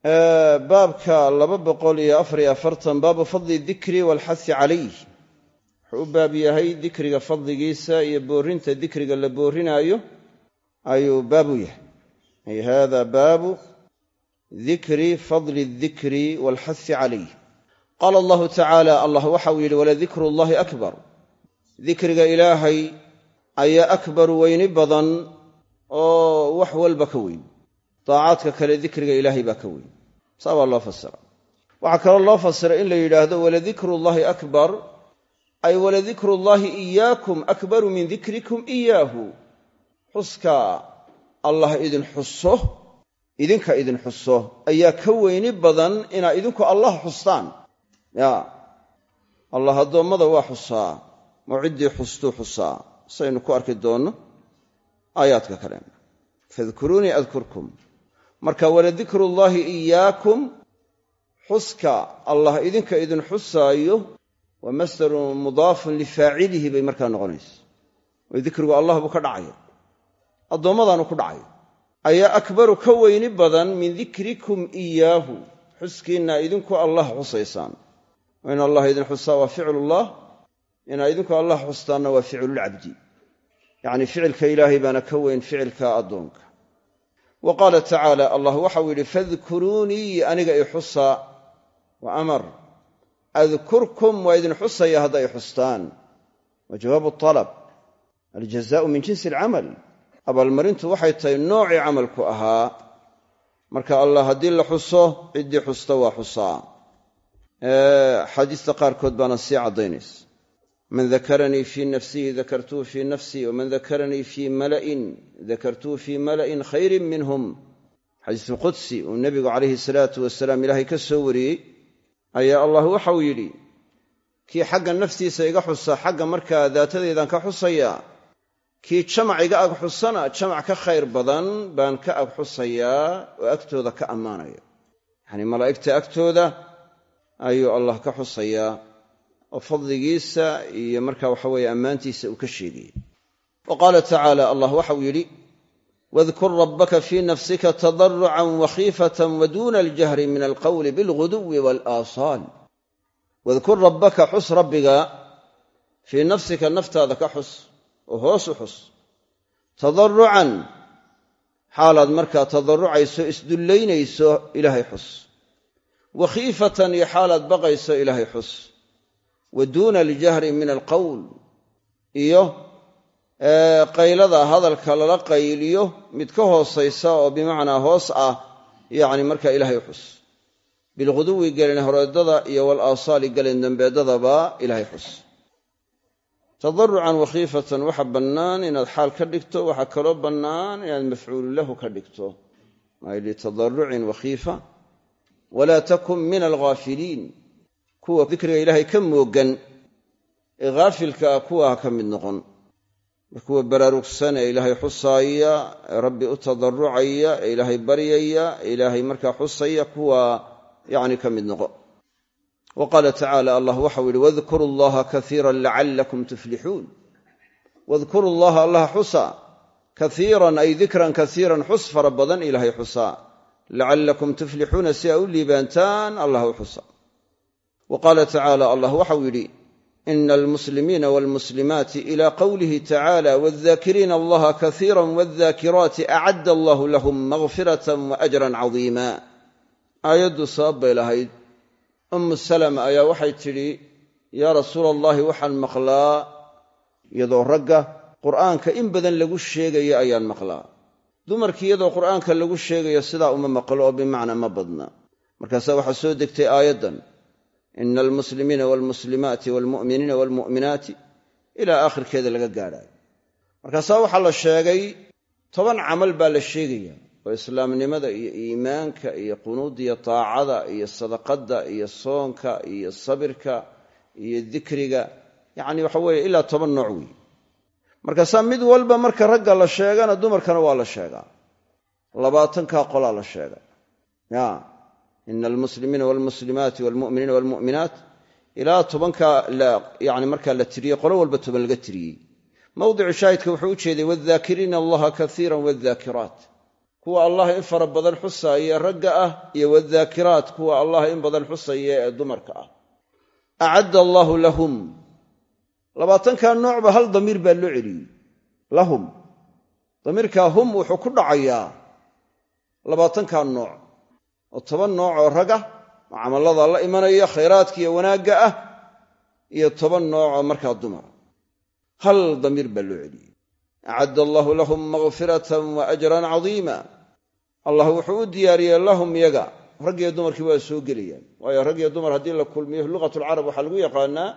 baabka laba boqol iyo afariyo afartan baabu fadli dikri waalxasi calayh wuxuu u baab yahay dikriga fadligiisa iyo boorrinta dikriga la boorrinaayo ayuu baabu yahay. Ay hada baabu dikri fadli dikri waalxasi calayh qaala allahu tacaala allah waxauu yidhi waladikru llahi akbar. Dikriga ilaahay ayaa akbaru weyni badan oo wax walba weyn daacaadka kale dikriga ilaahay baa ka weyn. Saa baa loo fasira waxaa kaloo loo fasira in la yidhaahdo waladikru llahi akbar. Ay waladikru llahi iyaakum akbaru min dikrikum iyaahu. Xuska allah idin xuso idinka idin xuso ayaa ka weyni badan inaa idinku allah xustaan. Ya allah addoommada waa xusaa moo ciddii xustuu xusaa saynu ku arki doonno aayaadka kale. Fadkuruunii marka waladikru llaahi iyaakum xuska allah idinka idin xusaayo waa masdarun mudaafun lifaacilihi bay markaa noqonaysa. Oo dikrigu allah buu ka dhacaya addoommadaanu ku dhacay ayaa akbaru ka weyni badan min dikrikum iyaahu xuskiinna idinku allah xusaysaan. In allah idin xusaa waa ficlullah inaa idinku allah xustaanna waa ficlulcabdi yacni ficilka ilaahay baana ka weyn ficilka addoonka wa qaala tacaala allah waxau yidhi fadkuruunii aniga i xusaa wa amar adkurkum waa idin xusaya hadda i xustaan. Wa jawaabu alab aljazaau min jinsi alcamal abaalmarintu waxay tahay noocii camalku ahaa. Marka allah haddii la xuso ciddii xusta waa xusaa. Xaadiista qaarkood baana sii caddaynaysa man dakaranii fii nafsihi dakartuhu fii nafsii waman dakaranii fii mala'in dakartuhu fii mala'in khayrin minhum xadiisu qudsi uu nebigu calayhi salaatu wasalaam ilaahay ka soo wariyey ayaa allah waxau yidhi kii xagga naftiisa iga xusa xagga markaa daatadaydan ka xusaya kii jamac iga ag xusana jamac ka khayr badan baan ka ag xusayaa oo agtooda ka ammaanaya yacnii malaa'igta agtooda ayuu allah ka xusayaa oo fadligiisa iyo marka waxa weeye ammaantiisa uu ka sheegayay wa qaala tacaala allah waxau yidhi wadkur rabbaka fii nafsika tadarucan wakhiifatan waduuna aljahri min alqowli bilguduwi walaasaal wadkur rabbaka xus rabbiga fii nafsika naftaada ka xus oo hoos u xus. Tadarucan xaalaad markaa tadarucayso isdullaynayso ilaahay xus. Wakhiifatan iyo xaalaad baqayso ilaahay xus wa duuna min alqowl iyo qaylada hadalka lala qayliyo mid ka hoosaysa oo bimacnaa hoos ah yacni marka ilaahay xus. Bilghuduwi gelin horeedada iyo walaasaali gelin dambeedadaba ilaahay xus. Tadarucan wakhiifatan waxa bannaan inaad xaal ka dhigto waxaa kaloo bannaan inaad mafcuulu lahu ka dhigto. Ay litadarucin wakhiifa walaa takun min alghaafiliin kuwa dikriga ilaahay ka moogan ee haafilka ah kuwa ha ka mid noqon. Kuwa baraarugsan ee ilaahay xusaaya ee rabbi u tadarucaya ee ilaahay baryaya ee ilaahay markaa xusaya kuwa yacni ka mid noqo. Wa qaala tacaala allah waxau yidhi wadkuru allaha kaiiran lacallakum tuflixuun. Wadkuru llaha allah xusa kaiiran ay dikran kaiiran xus fara badan ilaahay xusaa. Lacallakum tuflixuuna si aa u liibaantaan allah u xusa wa qaala tacaala allah waxau yidhi ina almuslimiina walmuslimaati ila qowlihi tacala waadakiriina allaha kaiira waadakiraati acadda allahu lahum makfiratan waajran cadiima aayaddu sabab bay lahayd ummu salama ayaa waxay tidhi yaa rasuula allahi waxaan maqlaa iyadoo ragga qur'aanka in badan lagu sheegayo ayaan maqlaa dumarkii iyadoo qur'aanka lagu sheegayo sidaa uma maqlo oo bimacnaa ma badna markaasaa waxaa soo degtay aayaddan ina almuslimiina walmuslimaati walmu'miniina walmu'minaati ilaa aakhirkeeda laga gaadhaayo markaasaa waxaa la sheegay toban camal baa la sheegaya oo islaamnimada iyo iimaanka iyo qunuudda iyo taacada iyo sadaqadda iyo soonka iyo sabirka iyo dikriga yacni waxa weeye ilaa toban nooc weeye markaasaa mid walba marka ragga la sheegana dumarkana waa la sheegaa labaatankaa qolaa la sheegay ya ina almuslimiina walmuslimaati walmu'miniina walmu'minaat ilaa tobankaa yani markaa la tiriyey qolo walba toban laga tiriyey mawdicu shaahidka wuxuu u jeeday waaddaakiriina allaha kaiira waaddaakiraat kuwa allah in fara badan xusaaya ragga ah iyo waaddaakiraat kuwa allah in badan xusaya ee dumarka ah acadda allaahu lahum labaatankaa noocba hal damiir baa loo celiyey lahum damiirkaa hum wuxuu ku dhacayaa labaatankaa nooc oo toban nooc oo raga oo camallada la imanaya khayraadka iyo wanaagga ah iyo toban nooc oo markaa dumara hal damiir baa loo celiyey. Acadda allaahu lahum makfiratan wa ajran cadiima. Allah wuxuu u diyaariyey lahum yaga rag iyo dumarkii waa soo gelayaan. Waayo rag iyo dumar haddii la kulmiyo luqatulcarab waxaa lagu yaqaanaa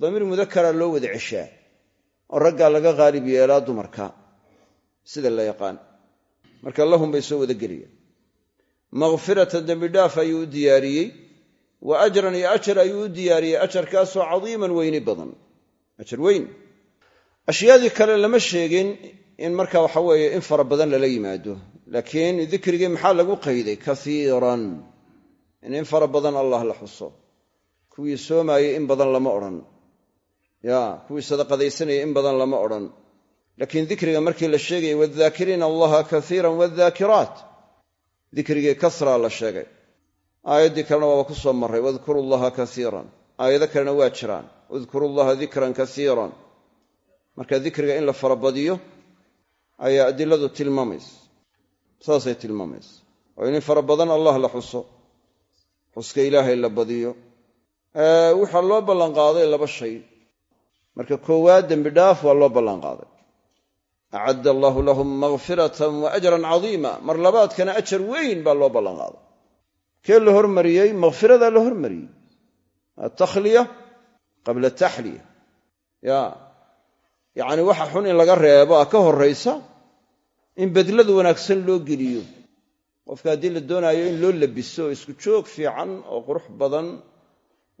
damiir mudakara loo wada ceshaa oo raggaa laga qaalib yeelaa dumarka. Sida la yaqaan. Marka lahum bay soo wada gelayaan makfiratan dembidhaaf ayuu u diyaariyey wa ajran iyo ajar ayuu u diyaariyey ajarkaasoo cadiiman weyni badan ajar weyn. Ashyaadii kale lama sheegin in marka waxa weeye in fara badan lala yimaado laakiin dikrigii maxaa lagu qayday? Kaiiran in in fara badan allah la xuso. Kuwii soomaayey in badan lama odhan. Ya kuwii sadaqadaysanayay in badan lama odhan. Laakiin dikriga markii la sheegayay waaddaakiriina allaha kaiiran waaddaakiraat dikrigii kasraa la sheegay. Aayaddii kalena waaba ku soo marray wadkuru llaha kaiiran aayado kalena waa jiraan udkuru llaha dikran kaiiran marka dikriga in la farabadiyo ayaa adiladu tilmaamaysa saasay tilmaamaysa oo in fara badan allah la xuso xuska ilaahay la badiyo. Waxaa loo ballanqaaday laba shay. Marka koowaad dembi dhaaf waa loo ballanqaaday acadda allaahu lahum makfiratan wa ajran cadiima mar labaadkana ajar weyn baa loo ballanqaaday kee la hormariyey makfiradaa la hormariyey atakhliya qabla taxliya ya yacni waxa xun in laga reebo ka horraysa in bedlada wanaagsan loo geliyo qofka haddii la doonaayo in loo labiso isku joog fiican oo qurux badan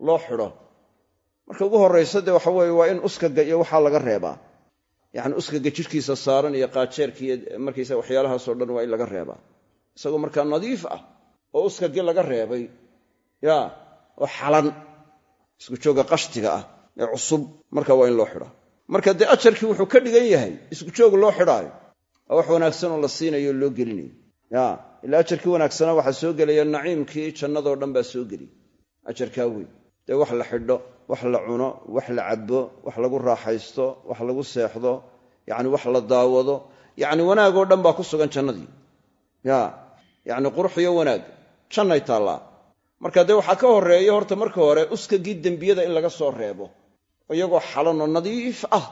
loo xidho marka ugu horraysa dee waxa waa in uskaga iyo waxaa laga reebaa yacni uskaga jidhkiisa saaran iyo qaajeerka iyo markaysa waxyaalahaasoo dhan waa in laga reebaa. Isagoo markaa nadiif ah oo uskagii laga reebay ya oo xalan isku joogga qashtiga ah ee cusub marka waa in loo xidhaa. Marka dee ajarkii wuxuu ka dhigan yahay isku joog loo xidhaayo waa wax wanaagsan oo la siinayo loo gelinayo. Ya ilaa ajarkii wanaagsana waxaa soo gelaya naciimkii jannadoo dhan baa soo geliy ajarkaa weyn dee wax la xidho wax la cuno wax la cabbo wax lagu raaxaysto wax lagu seexdo yacni wax la daawado yacni wanaagoo dhan baa ku sugan jannadii. Ya yacni qurux iyo wanaag jannay taallaa. Marka dee waxaa ka horreeya horta marka hore uskagii dembiyada in laga soo reebo iyagoo xalanoo nadiif ah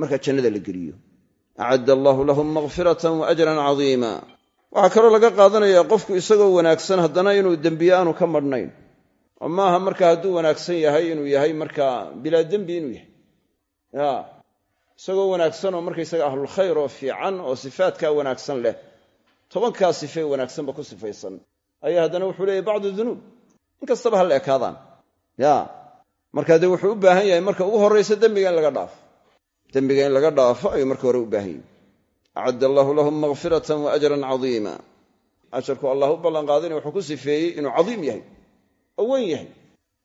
markaa jannada la geliyo. Acadda allaahu lahum makfiratan wa ajran cadiima waxaa kaloo laga qaadanayaa qofku isagoo wanaagsan haddana inuu dembiye aanu ka madhnayn oo maaha marka hadduu wanaagsan yahay inuu yahay markaa bilaa dembi inuu yahay. Ya isagoo wanaagsan oo markaysaga ahlulkhayr oo fiican oo sifaadkaa wanaagsan leh tobankaa sife wanaagsanba ku sifaysan. Ayaa haddana wuxuu leeyahy bacdu dunuub. In kastaba ha la ekaadaan. Ya markaa dee wuxuu u baahan yahay marka ugu horraysa dembiga in laga dhaafo. Dembiga in laga dhaafo ayuu marka hore u baahan yahy acadda allaahu lahum makfiratan wa ajran cadiima. Ajarku allah u ballanqaadayna wuxuu ku sifeeyey inuu cadiim yahay oo weyn yahay.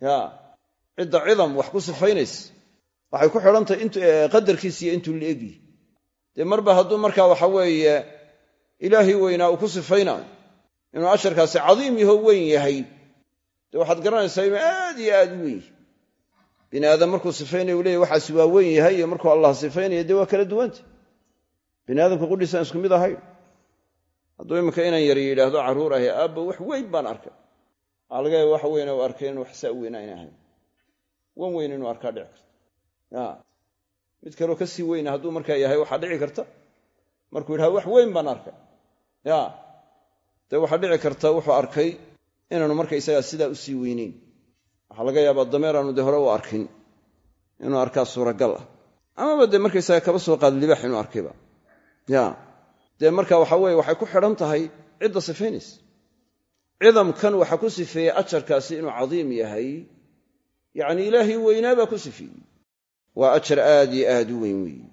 Ya cidda cidam wax ku sifaynaysa waxay ku xidhantahay qadarkiisiiyo intuu la egyihi dee marba hadduu markaa waxa weeye ilaahay weynaa uu ku sifaynaayo inuu asharkaasi cadiim yaho weyn yahay. Dee waxaad garanaysaa inuu aad iyo aad u weyn yahay. Bini aadam markuu sifaynayo uu leeyahy waxaasi waa weyn yahay markuu allah sifaynaya dee waa kala duwanta bini aadamka qudhiisaan isku mid ahayn. Hadduu iminka inan yar yidhaahdo carruur ahi aabba wax weyn baan arkay yaaba wax weyna u arkay inu wax saa weynaa ina ahayn. Wan weyn inuu arkaa dhici karta. Mid kaleo ka sii weyna hadduu markaa yahay waxaa dhici karta. Markuu yidhahdo wax weyn baan arkay. Ya dee waxaa dhici karta wuxuu arkay inaanu markaysagaa sidaa u sii weyneyn. Waxaa laga yaabaa dameer aanu dee hore u arkin inuu arkaa suuragal ah. Amaba dee markaysaga kaba soo qaad libaax inuu arkayba ya dee marka waxa weye waxay ku xidhan tahay cidda sifaynaysa cidamkan waxaa ku sifeeyey ajarkaasi inuu cadiim yahay. Yacni ilaahay weynaabaa ku sifeeyey. Waa ajar aad iyo aad u weyn weeye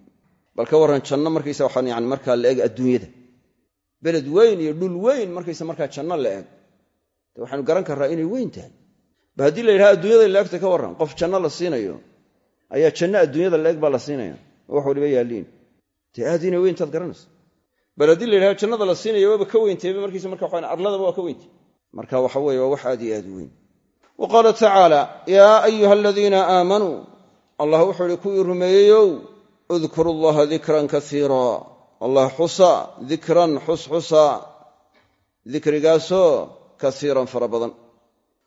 bal ka warran janno markaysa waxaan yani markaa la eg adduunyada. Beled weyn iyo dhul weyn markaysa markaa janno la eg. Waxaanu garan karraa inay weyn tahay. Ba haddii la yidhaha adduunyada laegta ka warran qof janno la siinayo ayaa janno adduunyada laeg baa la siinaya oo wax waliba yaalliin. Dee aad inay weyntaad garanaysa bal haddii la yidhaha jannada la siinaya waaba ka weyntayba markiisa marka arladaba waa ka weyntay marka waxa weeye waa wax aad iyo aad weyn. Wa qaala tacaala yaa ayuha aladiina aamanuu allah wuxuu ihi kuwii rumeeyeyow udkuru llaha dikran kaiira allah xusa dikran xusxusa dikrigaasoo kasiiran fara badan.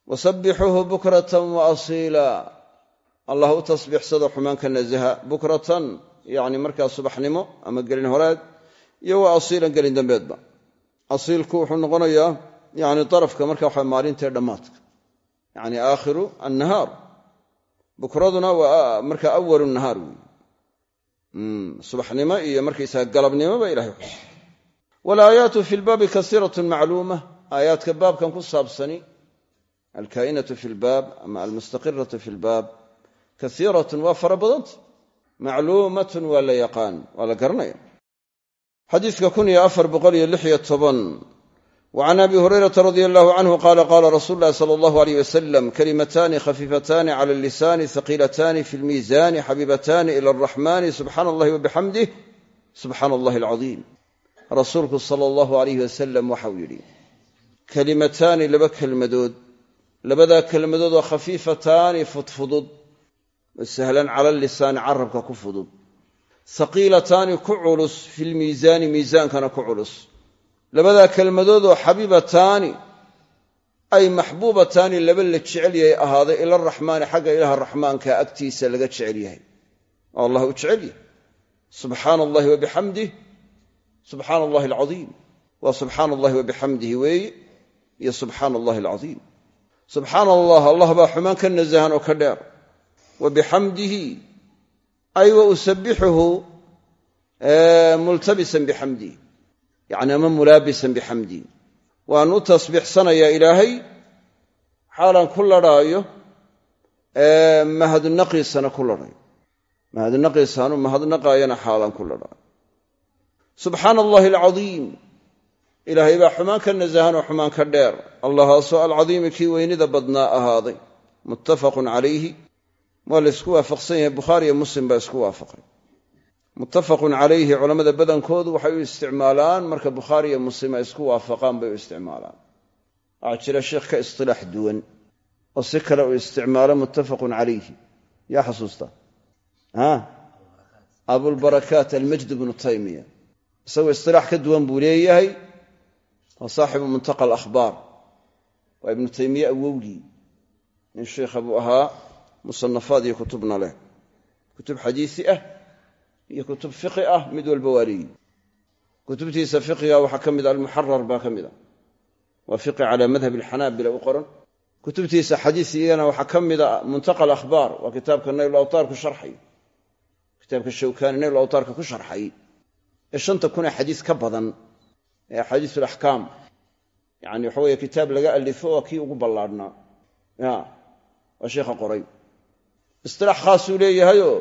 Wasabbixuuhu bukratan wa asiila. Allah u tasbiixsado xumaanka nasaha bukratan yacni markaa subaxnimo ama gelin horeed iyo wa asiilan gelin dambeedba. Asiilku wuxuu noqonayaa yani darafka marka waxa maalintae dhammaadka yani aakhiru annahaar bukraduna waa marka awalu nahaar wey subaxnimo iyo markaysaga galabnimoba ilahay xus walaayaatu fi lbaabi kasiiratun macluuma aayaadka baabkan ku saabsani alkaa'inatu fi lbaab ama almustaqiratu fi lbaab kaiiratun waa fara badanta macluumatun waa la yaqaan waa la garanaya xadiiska kun iyo afar boqol iyo toban wcan abi hurayrata radia allahu canhu qaala qaala rasuulu llahi sala allahu aleyh wasalam kalimataani khafiifataani cala lisaani haqiilataani fi lmiisaani xabiibataani ila alraxmani subxaana allahi wabixamdih subxaana allahi alcadiim rasuulku sala allahu alayh wasalam waxauu yidhi kalimataani laba kelmadood labadaa kelmadood oo khafiifataani fudfudud oo sahlan cala lisaani carabka ku fudud haqiilataani ku culus fi lmiisaani miisaankana ku culus labadaa kelmadood oo xabiibataani ay maxbuubataani laba la jecel yahay ahaaday ila araxmaani xagga ilaaha raxmaanka agtiisa laga jecel yahay. Oo allah u jecel yahay. Subxaana allahi wa bixamdih allahi alcadiim. Waa subxaana allahi wa bixamdihi weeye iyo subxaana allahi alcadiim. Subxaana allah allah baa xumaan ka nasahan oo ka dheer. Wa bixamdihi ay wa usabixuhu multabisan bixamdihi yacni ama mulaabisan bixamdihi waan u tasbiixsanayaa ilaahay xaalaan ku ladhaayo mahadnaqiisana ku ladhayo mahadnaqiisaanu mahadnaqaayana xaalaan ku ladhaayo subxaana allahi alcadiim. Ilaahay baa xumaan ka nasahan oo xumaan ka dheer. Allahaasoo alcadiimi kii weynida badnaa ahaaday. Muttafaqun calayhi. Waa la ysku waafaqsan yahay. Bukhaari iyo muslim baa isku waafaqay muttafaqun calayhi culammada badankoodu waxay u isticmaalaan marka bukhaari iyo muslim ay isku waafaqaan bay u isticmaalaan. Waxaa jira sheikh ka istilaax duwan oo si kale u isticmaalo muttafaqun calayhi. Yaa xasuusta? Abulbarakaat almajd bnu taymiya. Isagoo istilaax ka duwan buu leeyahay waa saaxibu muntaqa alakhbaar waa ibnu taymiye awowgii nin sheikha buu ahaa musanafaad iyo kutubna leh. Kutub xadiisi ah iyo kutub fiqi ah mid walba waa kutubtiisa fiqiga waxaa ka mid a almuxarar baa ka mid a waa fiqi cala madhab alxanaabila u qoran. Kutubtiisa xadiis iyagana waxaa ka mida muntaqa alakhbaar waa kitaabka nayl awtaar ku sharxay. Kitaabka shawkaani nayl awtaarka ku sharxay. Ee shanta kun ee xadiis ka badan ee axaadiis alaxkaam yacni waxa weeye kitaab laga alifo waa kii ugu ballaadhnaa ya waa sheikha qoray. Istilaax khaasuu leeyahayoo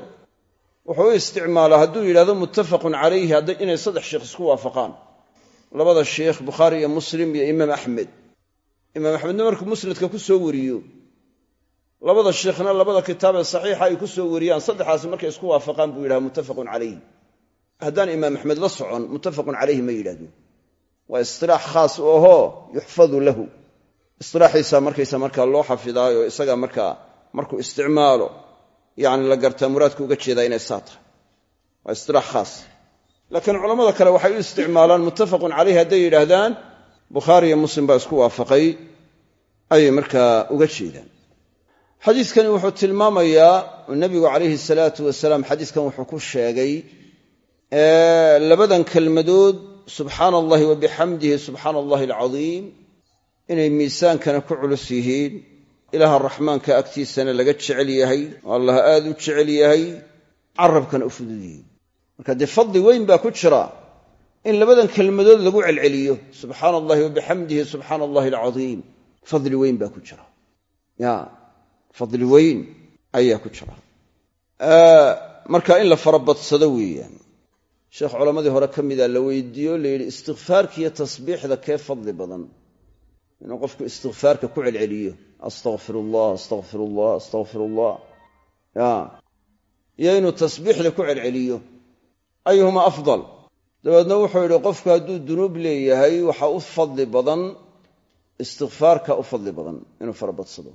wuxuu u isticmaalaa hadduu yidhahdo muttafaqun calayhi hadday inay saddex sheekh isku waafaqaan. Labada sheikh bukhaari iyo muslim iyo imaam axmed. Imaam axmedna markuu musnadka ku soo wariyo labada sheikhna labada kitaab ee saxiixa ay ku soo wariyaan saddexaasi markay isku waafaqaan buu yidhaha muttafaqun calayhi. Haddaan imaam axmed la socon muttafaqun calayhi ma yidhahdo waa istilaax khaas u ahoo yuxfadu lahu. Istilaaxiisa markaysa markaa loo xafidaayo isaga markaa markuu isticmaalo yacni la gartaa muraadku uga jeedaa inay saa tahay waa istilaax khaas. Laakiin culammada kale waxay u isticmaalaan muttafaqun calayhi hadday yidhaahdaan bukhaari iyo muslim baa isku waafaqay ayay markaa uga jeedaan. Xadiidkani wuxuu tilmaamayaa nebigu calayhi salaatu wasalaam xadiiskan wuxuu ku sheegay labadan kelmadood subxaana allahi wa bixamdihi subxaana allahi alcadiim inay miisaankana ku culus yihiin ilaaha raxmaanka agtiisana laga jecel yahay oo allah aad u jecel yahay carabkana u fudud marka dee fadli weyn baa ku jira in labadan kelmadood lagu celceliyo. Subxaana allahi wa bixamdihi subxaana allahi alcadiim fadli weyn baa ku jira. Ya fadli weyn ayaa ku jira. Marka in la farabadsado weeyaan. Sheekh culammadii hore ka mida la weydiiyo la yidhi istikfaarka iyo tasbiixda kee fadli badan? Inuu qofku istikfaarka ku celceliyo astaqfir allah astaqfir allah astaqfir allah ya. Iyo inuu tasbiixda ku celceliyo. Ayuhuma afdal. Dabeedna wuxuu yidhi qofku hadduu dunuub leeyahay waxa u fadli badan istikfaarka u fadli badan inuu farabadsado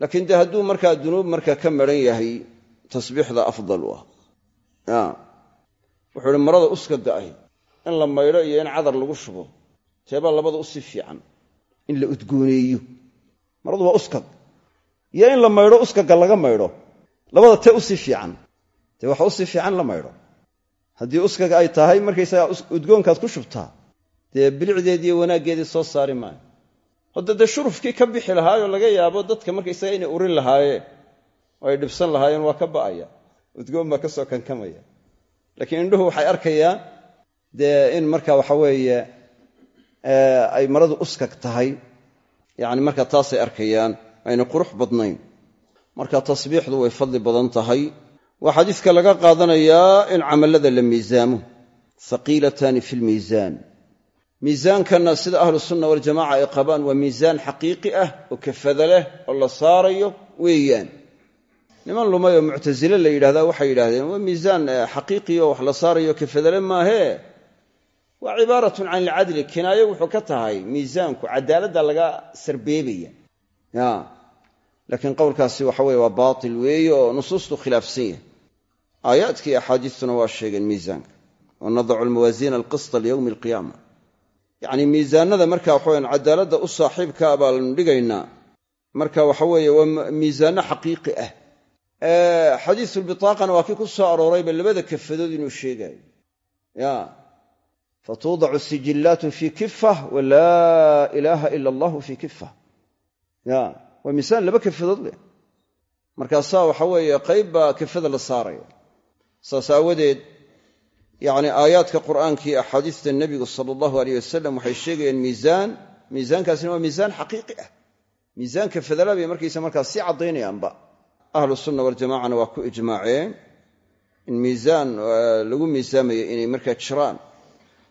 laakiin dee hadduu markaa dunuub markaa ka maran yahay tasbiixda afdal u ah. Ya. Wuxuu ihi marada uskaga ahi in la maydho iyo in cadar lagu shubo teebaa labada u sii fiican in la udgooneeyo maradu waa uskag. Iyo in la maydho uskaga laga maydho. Labada tee u sii fiican. Dee waxa u sii fiican la maydho. Haddii uskaga ay tahay markaysaga udgoonkaad ku shubtaa dee bilicdeediiyo wanaaggeedii soo saari maayo. Hadda dee shurufkii ka bixi lahaayoo laga yaabo dadka markaysaga inay urin lahaayeen oo ay dhibsan lahaayeen waa ka ba'aya. Udgoon baa ka soo kankamaya. Laakiin indhuhu waxay arkayaan dee in marka waxa weeye ay maradu uskag tahay yacni marka taasay arkayaan ayna qurux badnayn. Marka tasbiixdu way fadli badan tahay. Waa xadiiska laga qaadanayaa in camallada la miisaamo haqiilatani fi lmiisaan miisaankanna sida ahlu sunna waljamaca ay qabaan waa miisaan xaqiiqi ah oo kafada leh oo la saarayo weeyaan. Niman lumay oo muctasile la yidhahdaa waxay yidhahdeen waa miisaan xaqiiqi oo wax la saarayo kafadale maahee waa cibaaratun can ilcadli kinaayo wuxuu ka tahay miisaanku cadaaladda laga sarbeebaya ya laakiin qowlkaasi waxa weye waa baatil weeye oo nusuustu khilaafsan yahay. Aayaadkii axaadiistuna waa sheegeen miisaanka. Wa nadacu almawaasiina alqista liyowmi alqiyaama. Yacni miisaanada marka waxaweyan cadaaladda u saaxiibkaa baanu dhigaynaa. Marka waxa weeye waa miisaanno xaqiiqi ah. Xadiisulbitaaqana waa kii ku soo aroorayba labada kafadood inuu sheegaayo fatuudacu sijillaatu fii kifa wa laa ilaaha ila allahu fii kifa ya waa miisaan laba kafadood leh markaasaa waxa weeye qayb baa kafada la saaraya saas aawadeed yacni aayaadka qur'aanka iyo axaadiista nebigu sala allahu aleyh wasalam waxay sheegayaan miisaan miisaankaasina waa miisaan xaqiiqi ah miisaan kafadala bay markaysa markaa sii caddaynayaanba ahlu sunna waljamacana waa ku ijmaaceen in miisaan lagu miisaamayo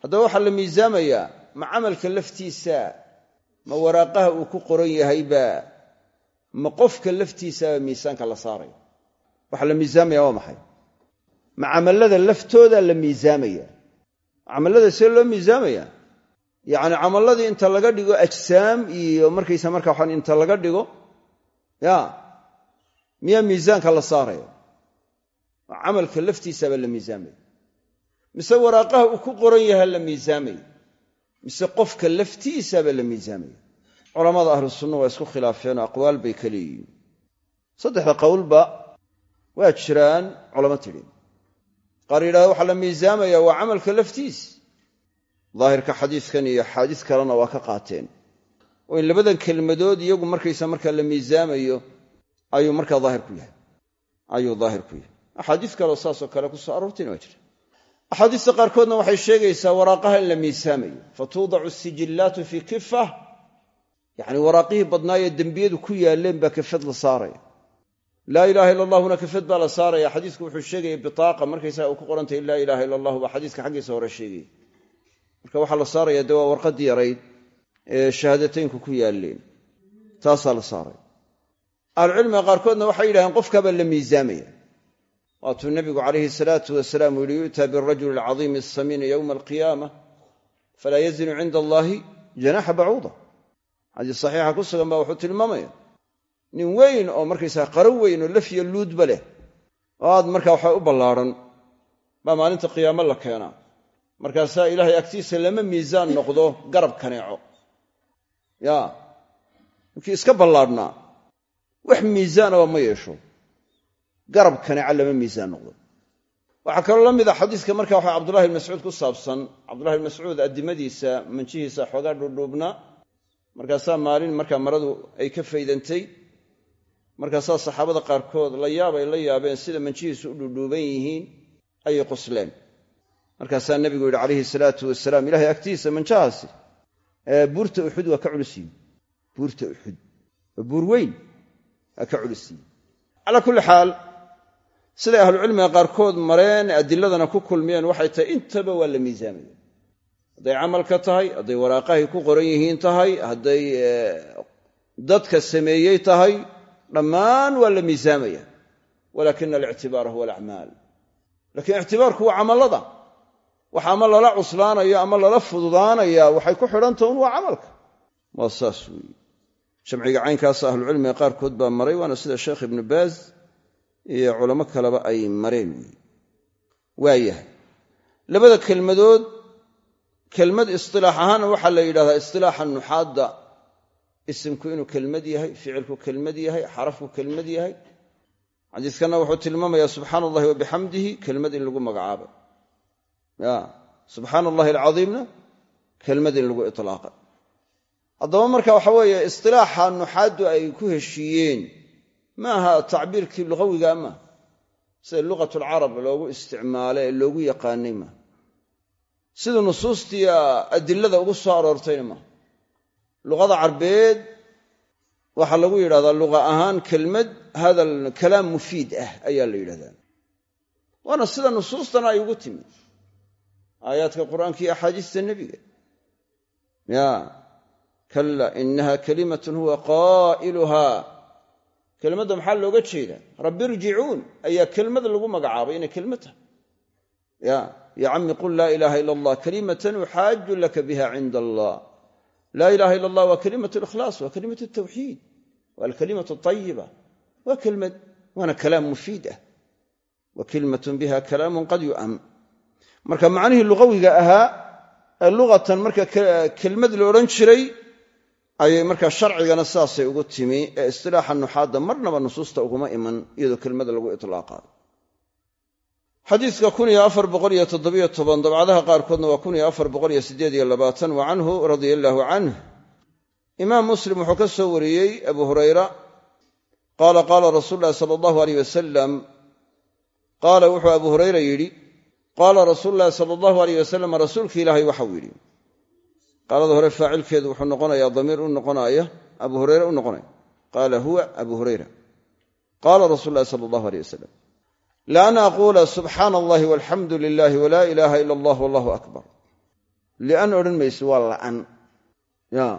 haddaba waxaa la miisaamayaa ma camalka laftiisa ma waraaqaha uu ku qoran yahayba ma qofka laftiisaaba miisaanka la saaraya waxaa la miisaamaya waa maxay? Ma camallada laftooda la miisaamaya? Camallada see loo miisaamaya? Yacni camalladii inta laga dhigo ajsaam iyo markaysa marka waxaan inta laga dhigo ya miyaa miisaanka la saaraya camalka laftiisaabaa la miisaamaya mise waraaqaha uu ku qoran yaha la miisaamaya mise qofka laftiisaabaa la miisaamaya culamada ahlu sunna waa isku khilaafeen oo aqwaal bay ka leeyihiin. Saddexda qowlba waa jiraan culamo tidhi. Qaar yidhahda waxaa la miisaamaya waa camalka laftiis. Daahirka xadiiskan iyo axaadiis kalena waa ka qaateen. Oo in labadan kelmadood iyagu markaysa markaa la miisaamayo ayuu markaa daahir ku yahay. Ayuu daahir ku yahay. Axaadiis kaleo saasoo kale ku soo aroortayna waa jira axaadiista qaarkoodna waxay sheegaysaa waraaqaha in la miisaamayo. Fatuudacu sijillaatu fii kifa yacni waraaqihii badnaayee dembiyadu ku yaalleen baa kafad la saaraya. Laa ilaha illa allahuna kafad baa la saaraya. Xadiisku wuxuu sheegaya bitaaqa. Markaysaga uu ku qorantay laa ilaha illa allahu baa xadiiska xaggiisa hore sheegaya marka waxaa la saaraya dee waa warqaddii yarayd ee shahaadateynku ku yaalleen taasaa la saaray ahlucilmiga qaarkoodna waxay yidhahdeen qofkaabaa la miisaamaya waatuu nebigu calayhi salaatu wasalaam yihi yu'taa birajuli alcadiimi asamiini yowma alqiyaama falaa yazinu cinda allaahi janaxa bacuuda xadiis saxiixa ku sugan baa wuxuu tilmaamaya nin weyn oo markaysaga qaro weyn oo lafya luudba leh oo aad markaa waxa u ballaadhan baa maalinta qiyaamo la keenaa. Markaasaa ilaahay agtiisa lama miisaan noqdo garab kaneeco. Ya ninkii iska ballaadhnaa wax miisaanaba ma yeesho garab kaneeca lama miisaan noqdo. Waxaa kaloo la mid a xadiiska marka waxa cabdullahi bn ku saabsan cabdullahi bn addimadiisa manjihiisa xoogaa dhuudhuubna markaasaa maalin markaa maradu ay ka faydantay markaasaa saxaabada qaarkood la yaabay la yaabeen sida manjihiisu u dhuudhuuban yihiin ayay qosleen markaasaa nebigu yidhi calayhi salaatu wasalaam ilahay agtiisa manjahaasi buurta uxud waa ka culisiyi buurta uxud buur weyn waa ka culisiyi calaa kulli xaal siday ahlucilmiga qaarkood mareen adiladana ku kulmiyeen waxay tahay intaba waa la miisaamaya hadday camalka tahay hadday waraaqahay ku qoran yihiin tahay hadday dadka sameeyey tahay dhammaan waa la miisaamaya. Walakina alictibaara huwa alacmaal lakiin ictibaarku waa camallada. Wax ama lala cuslaanayo ama lala fududaanaya waxay ku xidhantaha un waa camalka. Waa saas weeye. Jamciga caynkaas ahlucilmiga qaarkood baa maray waana sida sheekh ibnu baaz iyo culamo kaleba ay mareen. Waayahay. Labada kelmadood kelmad istilaax ahaana waxaa la yidhahdaa istilaaxa nuxaadda isimku inuu kelmad yahay ficilku kelmad yahay xarafku kelmad yahay. Xadiiskanna wuxuu tilmaamayaa subxaana allahi wa bixamdihi kelmad in lagu magacaabay ya subxaana allahi alcadiimna kelmad in lagu itlaaqay haddaba marka waxa weeye istilaaxa nuxaaddu ay ku heshiiyeen ma aha tacbiirkii lugawiga ma sida lugatulcarab loogu isticmaalo ee loogu yaqaanay ma. Sida nusuustii adilada ugu soo aroortayna ma. Luqada carbeed waxaa lagu yidhahdaa luqa ahaan kelmad hada kalaam mufiid ah ayaa la yidhahdaa. Waana sida nusuustana ay ugu timi aayaadka qur'aanka iyo axaadiista nebiga. Ya kalla inaha kalimatun huwa qaa'iluha kelmadda maxaa looga jeedaa? Rabbi irjicuun ayaa kelmad lagu magacaabay inay kelmad tahay. Ya cammi qul laa ilaaha ila allah kalimatan uxaaju laka biha cinda allah laa ilaha ila allah waa kalimat likhlaas waa kalimat tawxiid waa alkalimatu ayiba waa kelmad waana kalaam mufiid ah. Wa kalimatun biha kalaamun qad yu'am. Marka macnihii lugawiga ahaa luqatan marka kelmad la odhan jiray ayay markaa sharcigana sidaasay ugu timi ee istilaaxa nuxaadda marnaba nusuusta uguma iman iyadoo kelmada lagu itlaaqaayo xadiiska dabcadaha qaarkoodna waa wa canhu radia allaahu canh imaam muslim wuxuu ka soo wariyey abu hurayra qaala qaala rasuulu sala allahu aleyh wasalam qaala wuxuu abu hurayra yidhi qaala rasuulu llahi sala allahu aleyh wasalam rasuulki ilaahay waxau yidhi qaalada hore faacilkeedu wuxuu noqonayaa damiir u noqonaya abu hureyre u noqonaya. Qaala huwa abu hurayra. Qaala rasuulu llahi sala allahu aleyh wasalam laan aquula subxaana allahi walxamdu lilaahi walaa ilaaha ila allah wallahu akbar. Lian odhan mayse waa la'an. Ya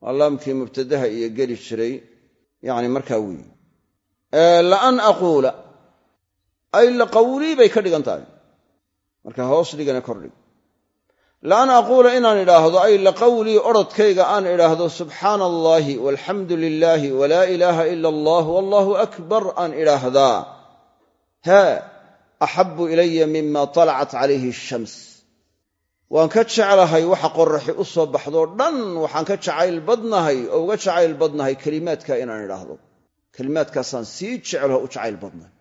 waa mubtadaha iyo geli jiray yani markaa weyi laan aquula ay laqawlii bay ka dhigan tahay. Marka hoos dhigana kordhig laan aquula inaan idhaahdo ay laqawlii odrodkayga aan idhaahdo subxaana allaahi walxamdu lilaahi walaa ilaaha ila allah wallahu akbar aan idhaahdaa. Haa axabu ilaya mima talacat calayhi shams. Waan ka jeclahay waxa qoraxi u soo baxdoo dhan waxaan ka jacayl badnahay oo uga jacayl badnahay kelimaadka inaan idhaahdo. Kelimaadkaasaan sii jeclaho u jacayl badnahay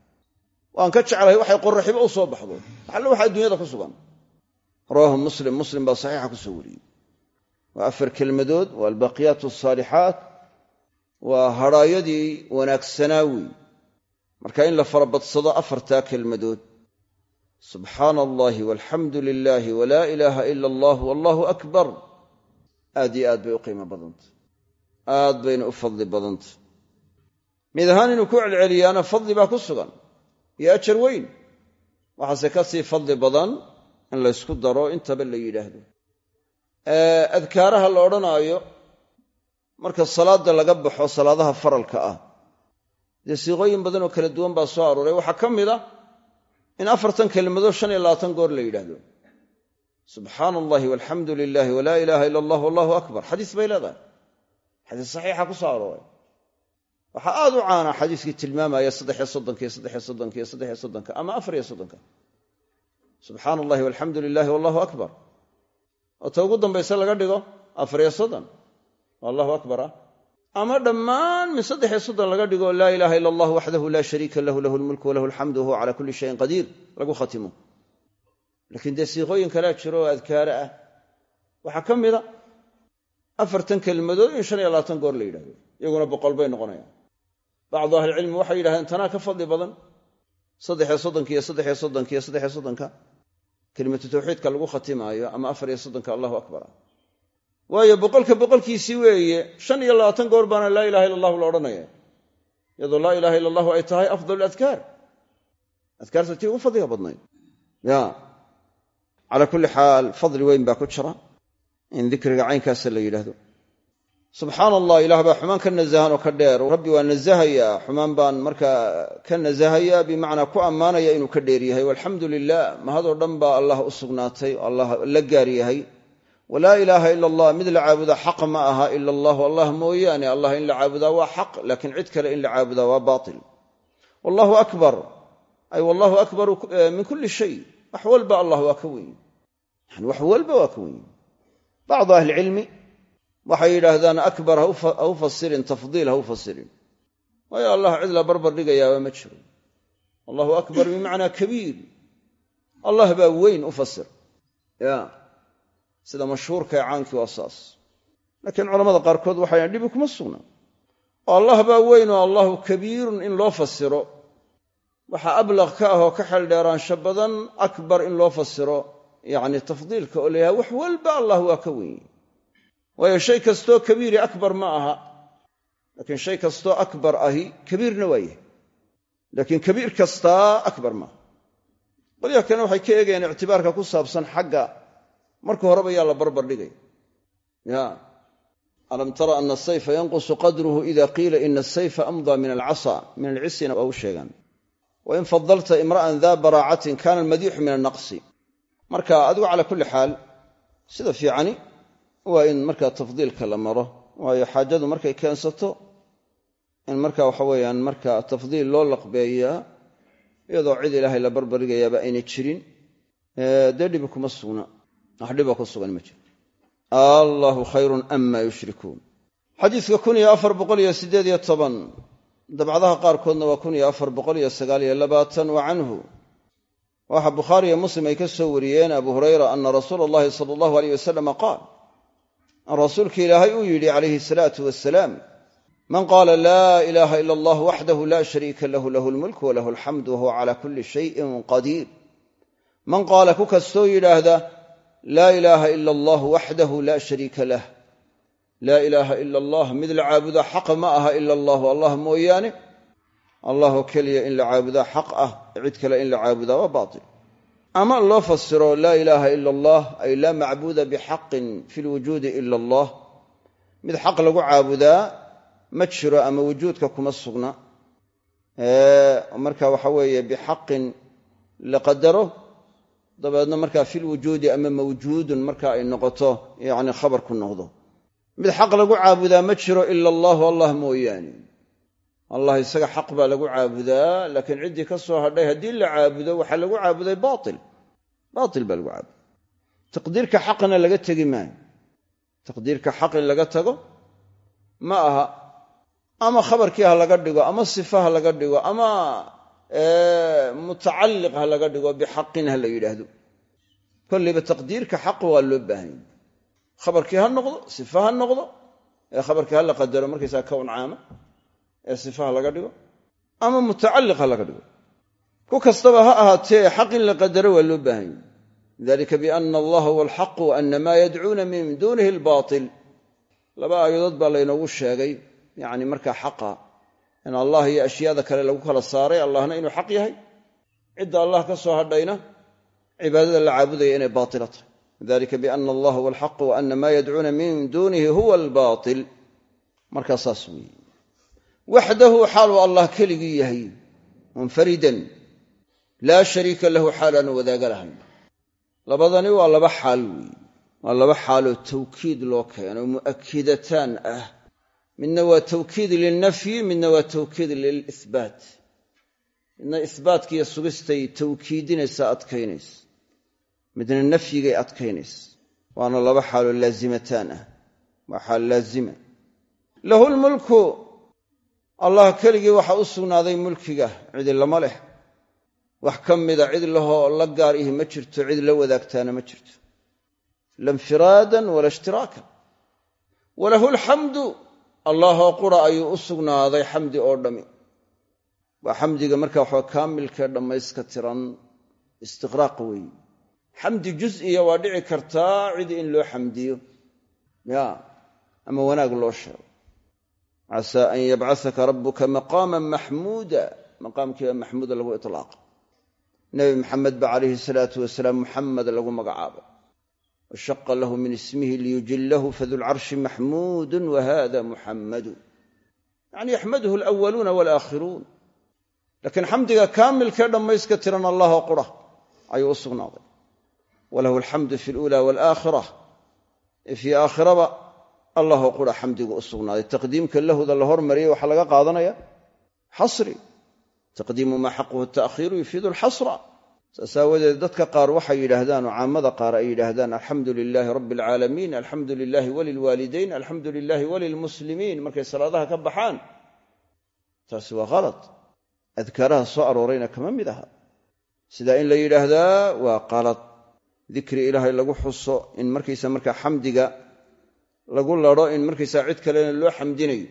waan ka jeclahay waxay qoraxiba u soo baxdo. Maxalle waxa adduunyada ku sugan rawaahu muslim muslim baa saxiixa ku soo wariyey waa afar kelmadood waa albaaqiyaat asaalixaat waa hadhaayadii wanaagsanaa wey marka in la farabadsado afartaa kelmadood subxaana allaahi walxamdu lilaahi walaa ilaaha ila allah wallahu akbar aad iyo aad bay u qiimo badantay aad bayna u fadli badantah mid ahaan inuu ku celceliyaana fadli baa ku sugan iyo ajar weyn waxaase ka sii fadli badan in laysku daro intaba la yidhaahdo. Adkaaraha la odhanaayo marka salaadda laga baxo salaadaha faralka ah. Dee siiqooyin badan oo kala duwan baa soo arooray. Waxaa ka mid a in afartan kelmadood shan iyo labaatan goor la yidhaahdo. Subxaana allahi walxamdu lilaahi walaa ilaaha ila allah wallahu akbar. Xadiis bay leedahay. Xadiis saxiixa ku soo arooray. Waxaa aad u caana xadiiskii tilmaamaya saddexiyo soddonka iyo saddexiyo soddonka iyo saddexiyo soddonka ama afar iyo soddonka subxaana allahi walxamdu lilaahi wallahu akbar. Oo ta ugu dambayse laga dhigo afariyo soddon. Allahu akbar ah. Ama dhammaan min saddexiyo soddon laga dhigo laa ilaaha ila allah waxdahu laa shariika lahu lahu lmulku walahu alxamdu wahuwa cala kulli shayin qadiir lagu khatimo laakiin dee siiqooyin kalea jiro oo adkaare ah. Waxaa ka mida afartan kelmadood in shan iyo labaatan goor la yidhahdo iyaguna boqol bay noqonayaan. Bacdu ahlicilmi waxay yidhahdeen tanaa ka fadli badan. Saddexiyo soddonka iyo saddexiyo soddonka iyo saddexiyo soddonka kelimatu tawxiidka lagu khatimaayo ama afar iyo soddonka allahu akbar. Waayo boqolka boqolkiisii weeye shan iyo labaatan goor baana laa ilaha illa allahu la odhanaya iyadoo laa ilaha illa allahu ay tahay afdal adkaar. Adkaarta tii ugu fadliga badnayd. Ya. Calaa kulli xaal fadli weyn baa ku jira in dikriga caynkaasa la yidhaahdo subxaana allah ilaah baa xumaan ka nasahan oo ka dheer. Rabbi waa nasahayaa. Xumaan baan markaa ka nasahayaa bimacnaa ku ammaanaya inuu ka dheer yahay. Walxamdu lilah mahadoo dhan baa allah u sugnaatay allah la gaar yahay. Walaa ilaaha ila allah mid la caabudaa xaq ma aha ila allahu allah mooyaane allah in la caabudaa waa xaq laakiin cid kale in la caabudaa waa baatil. Wallahu akbar. Ay wallahu akbaru min kulli shay. Wax walba allah waa ka weyn. Wax walba waa ka weyn. Bacdu ahlicilmi waxay yidhaahdaan akbar ha u fasirin tafdiil ha u fasirin. Waayo allah cid la barbar dhigayaaba ma jiro. Allahu akbar bimacnaa kabiir. Allah baa weyn u fasir. Ya sida mashhuurka ee caankii waa saas. Laakiin culamada qaarkood waxay dhibi kuma sugna. Oo allah baa weyn oo allahu kabiirun in loo fasiro. Waxaa ablaq ka ah oo ka xeeldheeraansho badan akbar in loo fasiro. Yacni tafdiilka oo layahay wax walba allah waa ka weyn waayo shay kastoo kabiiri akbar ma aha. Laakiin shay kastoo akbar ahi kabiirna waa yahay. Laakiin kabiir kastaa akbar maaha qolyaha kalena waxay ka eegayaan ictibaarka ku saabsan xagga. Marka horeba yaa la barbar dhigay. Ya. Alam tara ana asayfa yanqusu qadruhu ida qiila ina asayfa amdaa min alcasa min alcisina waa u sheegaan. Wain fadalta imra'an daa baraacatin kana almadiixu min annaqsi. Marka adigu cala kulli xaal sida fiicani waa in markaa tafdiilka la maro. Waayo xaajadu markay keensato in marka waxa weeyaan marka tafdiil loo laqbeeyaa iyadoo cid ilaahay la barbarigayaaba aynay jirin dee dhibi kuma sugna. Wax dhiba ku sugan ma jiro. Allahu khayrun ama yushrikuun. Xadiiska iyo iyo iyo dabcadaha qaarkoodna waa iyo iyo iyo wa canhu. Waxa bukhaariyo muslim ay ka soo wariyeen abu hurayra ana rasuula allahi sala allahu aleyh wasalama qaal rasuulka ilaahay uu yidhi calayhi salaatu wasalaam man qaala laa ilaaha ila allah waxdahu la shariika lahu lahu lmulku walahu alxamdu wahuwa cala kulli shayin qadiir man qaala ku kastoo yidhaahda laa ilaaha ila allah waxdahu la shariika lah laa ilaaha ila allah mid la caabudaa xaq ma aha ila allahu allah mooyaane allahoo keliya in la caabudaa xaq ah cid kale in la caabudaa waa baatil ama loo fasiro laa ilaaha ila allah ay laa macbuuda bixaqin fi lwujuudi ila allah. Mid xaq lagu caabudaa ma jiro ama wujuudka kuma sugna. Marka waxa weeye bixaqin la qadaro dabeedna markaa filwujuudi ama mawjuudun marka ay noqoto yacni khabar ku noqdo. Mid xaq lagu caabudaa ma jiro ila allahu allah mooyaane allah isaga xaq baa lagu caabudaa laakiin ciddii ka soo hadhay haddii la caabudo waxaa lagu caabuday baatil. Baatil baa lagu caabuday. Taqdiirka xaqna laga tegi maayo. Taqdiirka xaq in laga tago ma aha. Ama khabarkii ha laga dhigo ama sifa ha laga dhigo ama mutacalliq ha laga dhigo bixaqin ha la yidhaahdo. Kollayba taqdiirka xaq waa loo baahanya khabarkii ha noqdo sifa ha noqdo ee khabarkii ha la qadaro markaysaa kown caama ee sifaha laga dhigo ama mutacalliq laga dhigo. Ku kastaba ha ahaatee xaq in la qadaro waa loo baahanya dalika biana allaha huwa alxaqu wa ana maa yadcuuna min duunihi albaatil. Laba aayadood baa laynoogu sheegay yacni markaa xaqa in allah iyo ashyaada kale lagu kala saaray allahna inuu xaq yahay. Cidda allah ka soo hadhayna cibaadada la caabudaya inay baatila tahay. Dalika biana allah huwa alxaq wa ana maa yadcuuna min duunihi huwa albaatil. Markaa weeye waxdahu xaaluu allah keligii yahay munfaridan laa shariika lahu xaal aanu wadaaga lahayn labadani waa laba xaal weeye waa laba xaaloo tawkiid loo keeno mu'akidataan ah midna waa tawkiid lilnafyi midna waa tawkiid lilihbaat midna ihbaatkiiyo sugistay tawkiidinaysaa adkaynaysa midna nafyigay adkaynaysa waana laba xaaloo laazimataan ah waa xaal laazima allah keligii waxaa u sugnaaday mulkiga cidi lama leh. Wax ka mida cid lahoo la gaar ihi ma jirto cid la wadaagtaana ma jirto. La infiraadan wala ishtiraakan. Walahu alxamdu allahoo qura ayuu u sugnaaday xamdi oo dhammi waa xamdiga marka waxaa kaamilkee dhammayska tiran istiqraaq weeye xamdi jus'iya waa dhici kartaa cid in loo xamdiyo ya ama wanaag loo sheego casaa an yabcasaka rabbuka maqaaman maxmuuda maqaamkiiba maxmuuda lagu itlaaqa nebi maxamed ba calayhi salaatu wasalaam muxamed lagu magacaabo washaqa lahu min ismihi liyujillahu fadulcarshi maxmuudun wahada muxammadu yacni yaxmaduhu alawaluuna walaakhiruun laakiin xamdiga kaamilkee dhammayska tiran allahoo qura ayuu u sugnaaday walahu alxamdu fi alula walaakhira fii aakhiraba allahoo qura xamdigu u sugnaaday. Taqdiimka lahuda la hormariyay waxaa laga qaadanaya xasri taqdiimu maa xaquhu ta'khiiru yufiidu alxasra saas aawadeed dadka qaar waxay yidhaahdaan oo caamada qaar ay yidhaahdaan alxamdu lilaahi rabbi alcaalamiin alxamdu lilaahi walilwaalidayn alxamdu lilaahi walilmuslimiin markay salaadaha ka baxaan taasi waa khalad adkaaraha soo aroorayna kama mid aha. Sidaa in la yidhaahdaa waa qalad dikri ilaahay lagu xuso in markaysa markaa xamdiga lagu ladho in markaysaa cid kalena loo xamdinayo.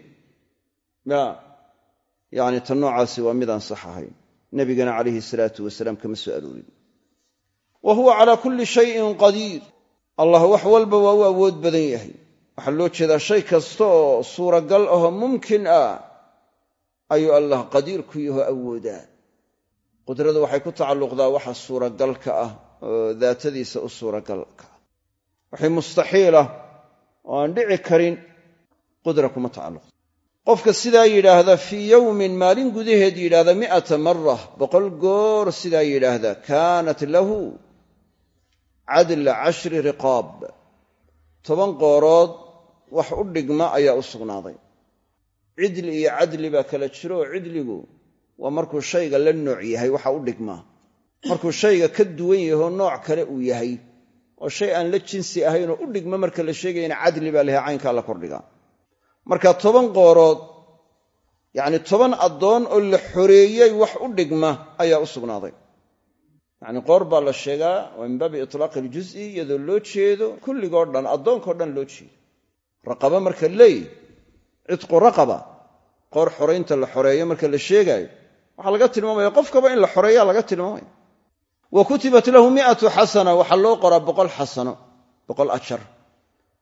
Ya yacni tan noocaasi waa midaan sax ahayn. Nebigana calayhi salaatu wasalaam kama soo aroorin. Wa huwa calaa kulli shayin qadiir. Allah wax walba waa u awood badan yahay. Waxaa loo jeedaa shay kasta oo suuragal ahoo mumkin ah ayuu allah qadiir ku yaho awoodaa. Qudradu waxay ku tacalluqdaa waxa suuragalka ah oo daatadiisa u suuragalka. Ah waxay mustaxiilah oo aan dhici karin qudra kuma tacalluqda qofka sidaa yidhaahda fii yowmin maalin gudaheed yidhaahda mi'ata mara boqol goor sidaa yidhaahda kaanat lahu cadla cashri riqaab. Toban qoorood wax u dhigma ayaa u sugnaaday. Cidli iyo cadli baa kala jiro oo cidligu waa markuu shayga la nooc yahay waxa u dhigmaa markuu shayga ka duwan yahoo nooc kale uu yahay oo shay aan la jinsi ahaynoo u dhigma marka la sheegayana cadli baa lahay caynkaa la kordhigaa marka toban qoorood yacni toban addoon oo la xoreeyey wax u dhigma ayaa u sugnaaday. Yacni qoor baa la sheegaa waa min baabi itlaaqi iljuz'i iyadoo loo jeedo kulligoo dhan addoonkao dhan loo jeedo. Raqaba marka leey cidqu raqaba qoor xoraynta la xoreeyo marka la sheegaayo. Waxaa laga tilmaamaya qofkaba in la xoreeyaa laga tilmaamaya wa kutibat lahu mi'atu xasana waxaa loo qoraa boqol xasano boqol ajar.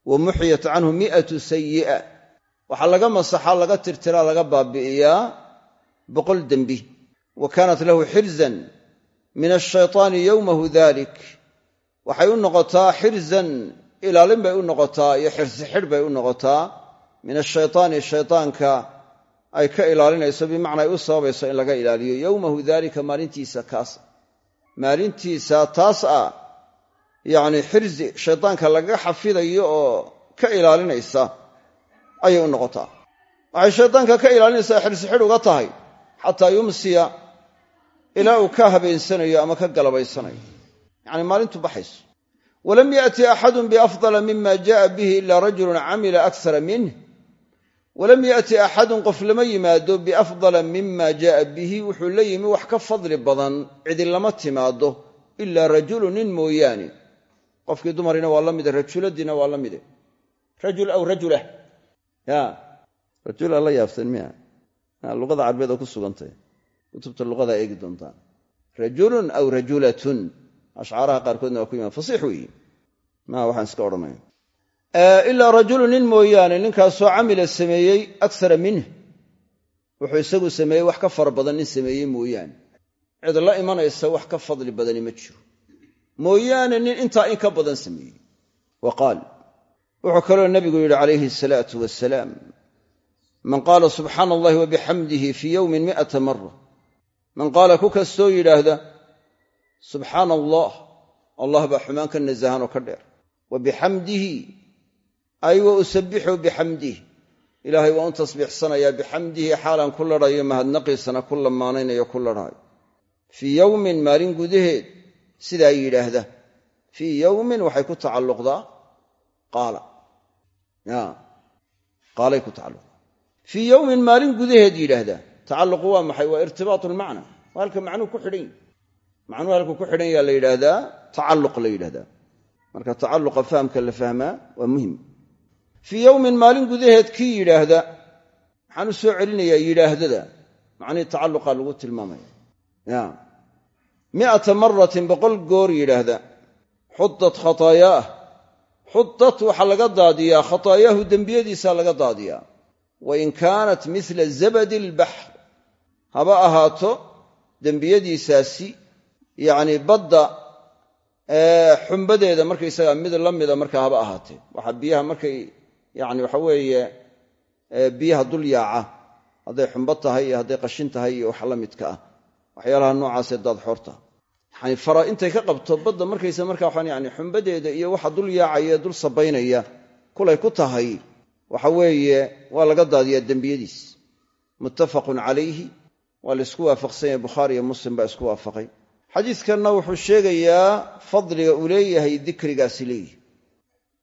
Wa muxiyat canhu mi'atu sayi'a waxaa laga masaxaa laga tirtiraa laga baabi'iyaa boqol dembi. Wa kaanat lahu xirzan min ashaytaani yowmahu dalik waxay u noqotaa xirzan ilaalin bay u noqotaa iyo xirsixidh bay u noqotaa. Min ashaytaani shaytaanka ay ka ilaalinayso bimacnaa ay u sababayso in laga ilaaliyo. Yowmahu daalika maalintiisa kaas maalintiisa taas ah yacni xirsi shaydaanka lagaga xafidayo oo ka ilaalinaysa ayay u noqotaa. Waxay shaydaanka ka ilaalinaysaa xirsixidh uga tahay xataa yumsiya ilaa uu ka habeensanayo ama ka galabaysanayo. Yacni maalintu baxayso. Walam yaati axadun biafdala mima ja'a bihi ila rajulun camila aksara minh walam yaati axadun qof lama yimaado biafdala mima ja'a bihi wuxuu la yimi wax ka fadli badan cidi lama timaado ilaa rajulu nin mooyaane. Qofkii dumarina waa la mide rajuladiina waa la mide rajul aw rajulah rajula la yaabteen miya. Luqada carbeed oo ku sugantay. Kutubta luqadaa eegi doontaan. Rajulun aw rajulatun. Ashcaaraha qaarkoodna waa ku odhanaya ilaa rajulu nin mooyaane ninkaasoo camila sameeyey akara minh wuxuu isagu sameeyey wax ka fara badan nin sameeyey mooyaane. Cid la imanaysa wax ka fadli badani ma jiro. Mooyaane nin intaa in ka badan sameeyey. Wa qaal wuxuu kaloo nebigu yidhi calayhi asalaatu wasalaam man qaala subxaana allahi wa bixamdihi fii yowmin mi'ata mara man qaala ku kastoo yidhaahda subxaana allah allah baa xumaan ka nasahan oo ka dheer. Wa ay wa usabbixu bixamdihi ilaahay waa un tasbiixsanayaa bixamdihi xaalan ku ladhayo mahadnaqiisana ku lamaanaynayo ku ladhaayo fii yowmin maalin gudaheed sidaa yidhaahda. Fii yowmin waxay ku tacalluqdaa? Qaala. Qaalay ku tacalluqdaa. Fii yowmin maalin gudaheed yidhaahdaa tacalluqu waa maxay? Waa irtibaatu lmacna waa halka macnuhu ku xidhan yahy macnuhu ku xidhan yaa la yidhaahdaa tacalluq la yidhahdaa marka tacalluqa fahamka la fahmaa waa muhiim fii yowmin maalin gudaheed kii yidhaahda maxaan u soo celinayaa yidhaahdada macnihii tacalluqaa lagu tilmaamaya. Ya. Mi'ata maratin boqol goor yidhaahda xudat khataayaah. Xudat waxaa laga daadiyaa khataayaahu dembiyadiisaa laga daadiyaa. Wain kaanat mila zabadi albaxr haba ahaato dembiyadiisaasi yacnii badda xumbadeeda markaysaga mid la mida markaa haba ahaatee. Waxaa biyaha markay yani waxa weeye biyaha dul yaaca hadday xumbo tahay iyo hadday qashin tahay iyo wax la midka ah. Waxyaalaha noocaasee daadxoorta yani fara intay ka qabto badda markaysa markaa waxaan yani xumbadeeda iyo waxa dul yaacaya dul sabaynaya kulay ku tahay waxa weeye waa laga daadiyaa dembiyadiis. Muttafaqun calayhi waa la isku waafaqsan yahay bukhaari iyo muslim baa isku waafaqay. Xadiidkanna wuxuu sheegayaa fadliga uu leeyahay dikrigaasi leeyihi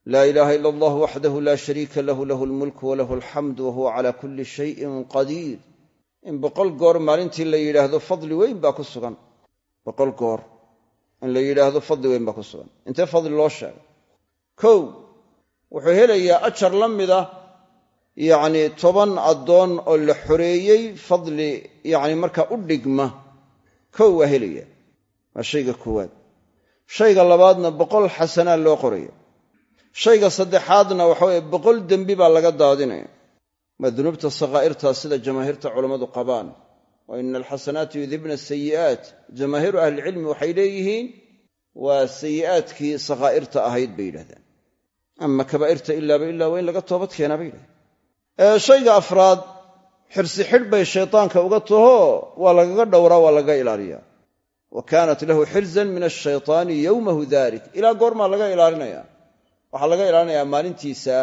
laa ilaaha ila allah waxdahu laa shariika lahu lahu lmulku walahu alxamdu wahuwa cala kulli shayin qadiir in boqol goor maalintii la yidhaahdo fadli weyn baa ku sugan. Boqol goor in la yidhaahdo fadli weyn baa ku sugan. Intee fadli loo sheegay? Kow wuxuu helayaa ajar la mida yacnii toban addoon oo la xoreeyey fadli yacni markaa u dhigma. Kow waa helaya waa shayga koowaad. Shayga labaadna boqol xasanaa loo qoraya shayga saddexaadna waxa weye boqol dembi baa laga daadinaya. Waa dunuubta sakhaa'irtaa sida jamaahiirta culammadu qabaan? Wa ina alxasanaati yudhibna asayi'aat jamaahiiru ahlicilmi waxay leeyihiin waa sayi'aadkii sakhaa'irta ahayd bay yidhahdaan ama kabaa'irta ilaaba ilaa waa in laga toobad keenaa bay yidhahdeen shayga afraad xirsi xidh bay shaytaanka uga taho waa lagaga dhowraa waa lagaga ilaaliyaa. Wa kaanat lahu xirzan min ashaytaani yowmahu dalik ilaa goormaa laga ilaalinaya waxaa laga ilaalinayaa maalintiisa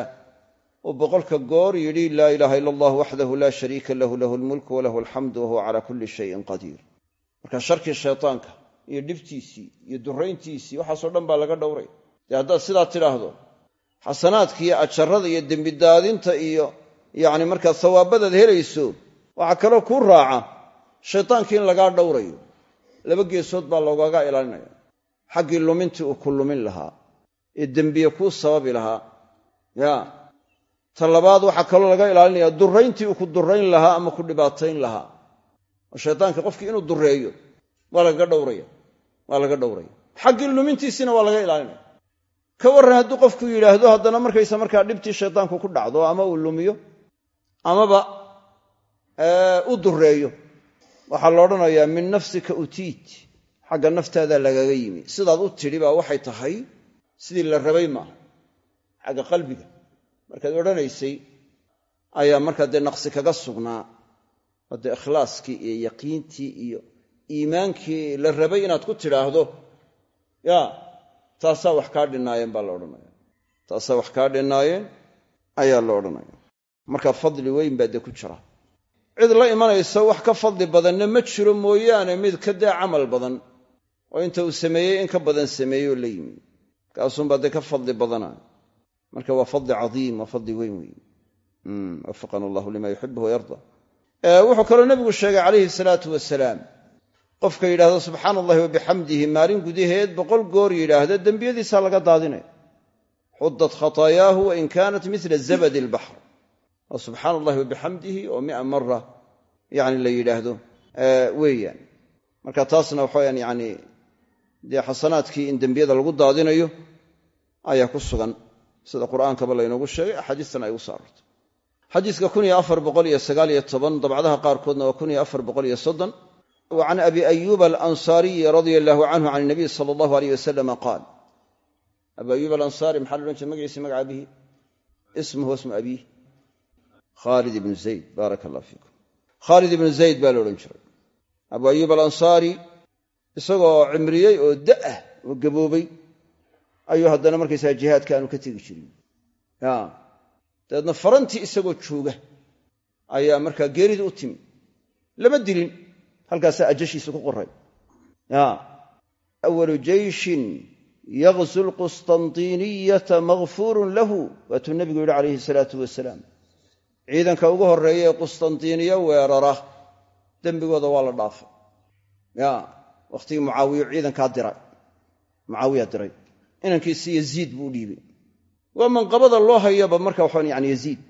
uu boqolka goor yidhi laa ilaaha ila allah waxdahu laa shariika lahu lahu lmulku walahu alxamdu wahuwa cala kulli shayin qadiir. Marka sharkii shaytaanka iyo dhibtiisii iyo durayntiisii waxaasoo dhan baa laga dhowray. Dee haddaad sidaa tidhaahdo xasanaadka iyo ajarada iyo dembidaadinta iyo yacni markaa sawaabadaad helayso waxaa kaloo kuu raaca shaytaankii in lagaa dhowrayo. Laba geesood baa loogaga ilaalinaya. Xaggii lumintii uu ku lumin lahaa ee dembiye kuu sababi lahaa. Ya. Ta labaad waxaa kaloo laga ilaalinaya durayntii uu ku durayn lahaa ama ku dhibaatayn lahaa. Oo shaytaanka qofkii inuu dureeyo waa lagaga dhowraya waa laga dhowraya. Xaggii lumintiisiina waa laga ilaalinaya ka warran hadduu qofku yidhaahdo haddana markaysa markaa dhibtii shaytaanku ku dhacdo ama uu lumiyo amaba u dureeyo waxaa la odhanayaa min nafsika utiit. Xagga naftaada lagaga yimi. Sidaad u tidhi baa waxay tahay sidii la rabay maaha xagga qalbiga. Markaad odhanaysay ayaa markaa dee naqsi kaga sugnaa. Oo dee ikhlaaskii iyo yaqiintii iyo iimaankii la rabay inaad ku tidhaahdo? Ya taasaa wax kaa dhinnaayeen baa la odhanaya taasaa wax kaa dhinnaayeen ayaa la odhanaya marka fadli weyn baa dee ku jira. Cid la imanaysa wax ka fadli badanna ma jiro mooyaane mid ka dee camal badan. Oo inta uu sameeyey in ka badan sameeyoo la yimi kaasuunbaa dee ka fadli badanaa marka waa fadli cadiim waa fadli weyn weyn. Wafaqana allahu lima yuxibu wayarda wuxuu kaloo nebigu sheegay calayhi salaatu wasalaam qofka yidhahdo subxaana allahi wabixamdihi maalin gudaheed boqol goor yidhaahda dembiyadiisaa laga daadinaya xudat khataayaahu wain kaanat mila zabadi albaxr waa subxaana allahi wabixamdihi oo mia mara yani la yidhaahdo. Weeyaan. Marka taasna waxaweyaan yani dee xasanaadkii in dembiyada lagu daadinayo ayaa ku sugan. Sida qur'aankaba laynoogu sheegay axaadiistana ay u soo arortay xadiiska dabcadaha qaarkoodna waa wa can abi ayuuba alansaariyi radia allahu canhu can nabiy sala allahu aleyh wasalama qaal. Abu ayuub alansaari maxaa la odhan jiray? Magaciisi magaca abihi. Ismuhu ismu abiih khaalid ibnu zayd baaraka allah fiikum. Khaalid ibnu zayd baa la odhan jiray. Abu ayuub isagoo cimriyey oo da'ah oo gaboobay ayuu haddana markaysaga jihaadka aanu ka tegi jirin. Ya. Dabeedna farantii isagoo jooga ayaa markaa geeridii u timi. Lama dilin halkaasaa ajashiisa ku qoray. Ya. Awalu jeyshin yaqzu lqustandiiniyata makfuurun lahu waatuu nebigu yidhi calayhi salaatu wasalaam ciidanka ugu horreeya ee qustandiiniya weerara dembigooda waa la dhaafay wakhtigii mucaawiyo ciidankaa diray. Mucaawiya diray. Inankiisi yaziid buu u dhiibay. Waa manqabada loo hayaba marka waxaan yani yaziid.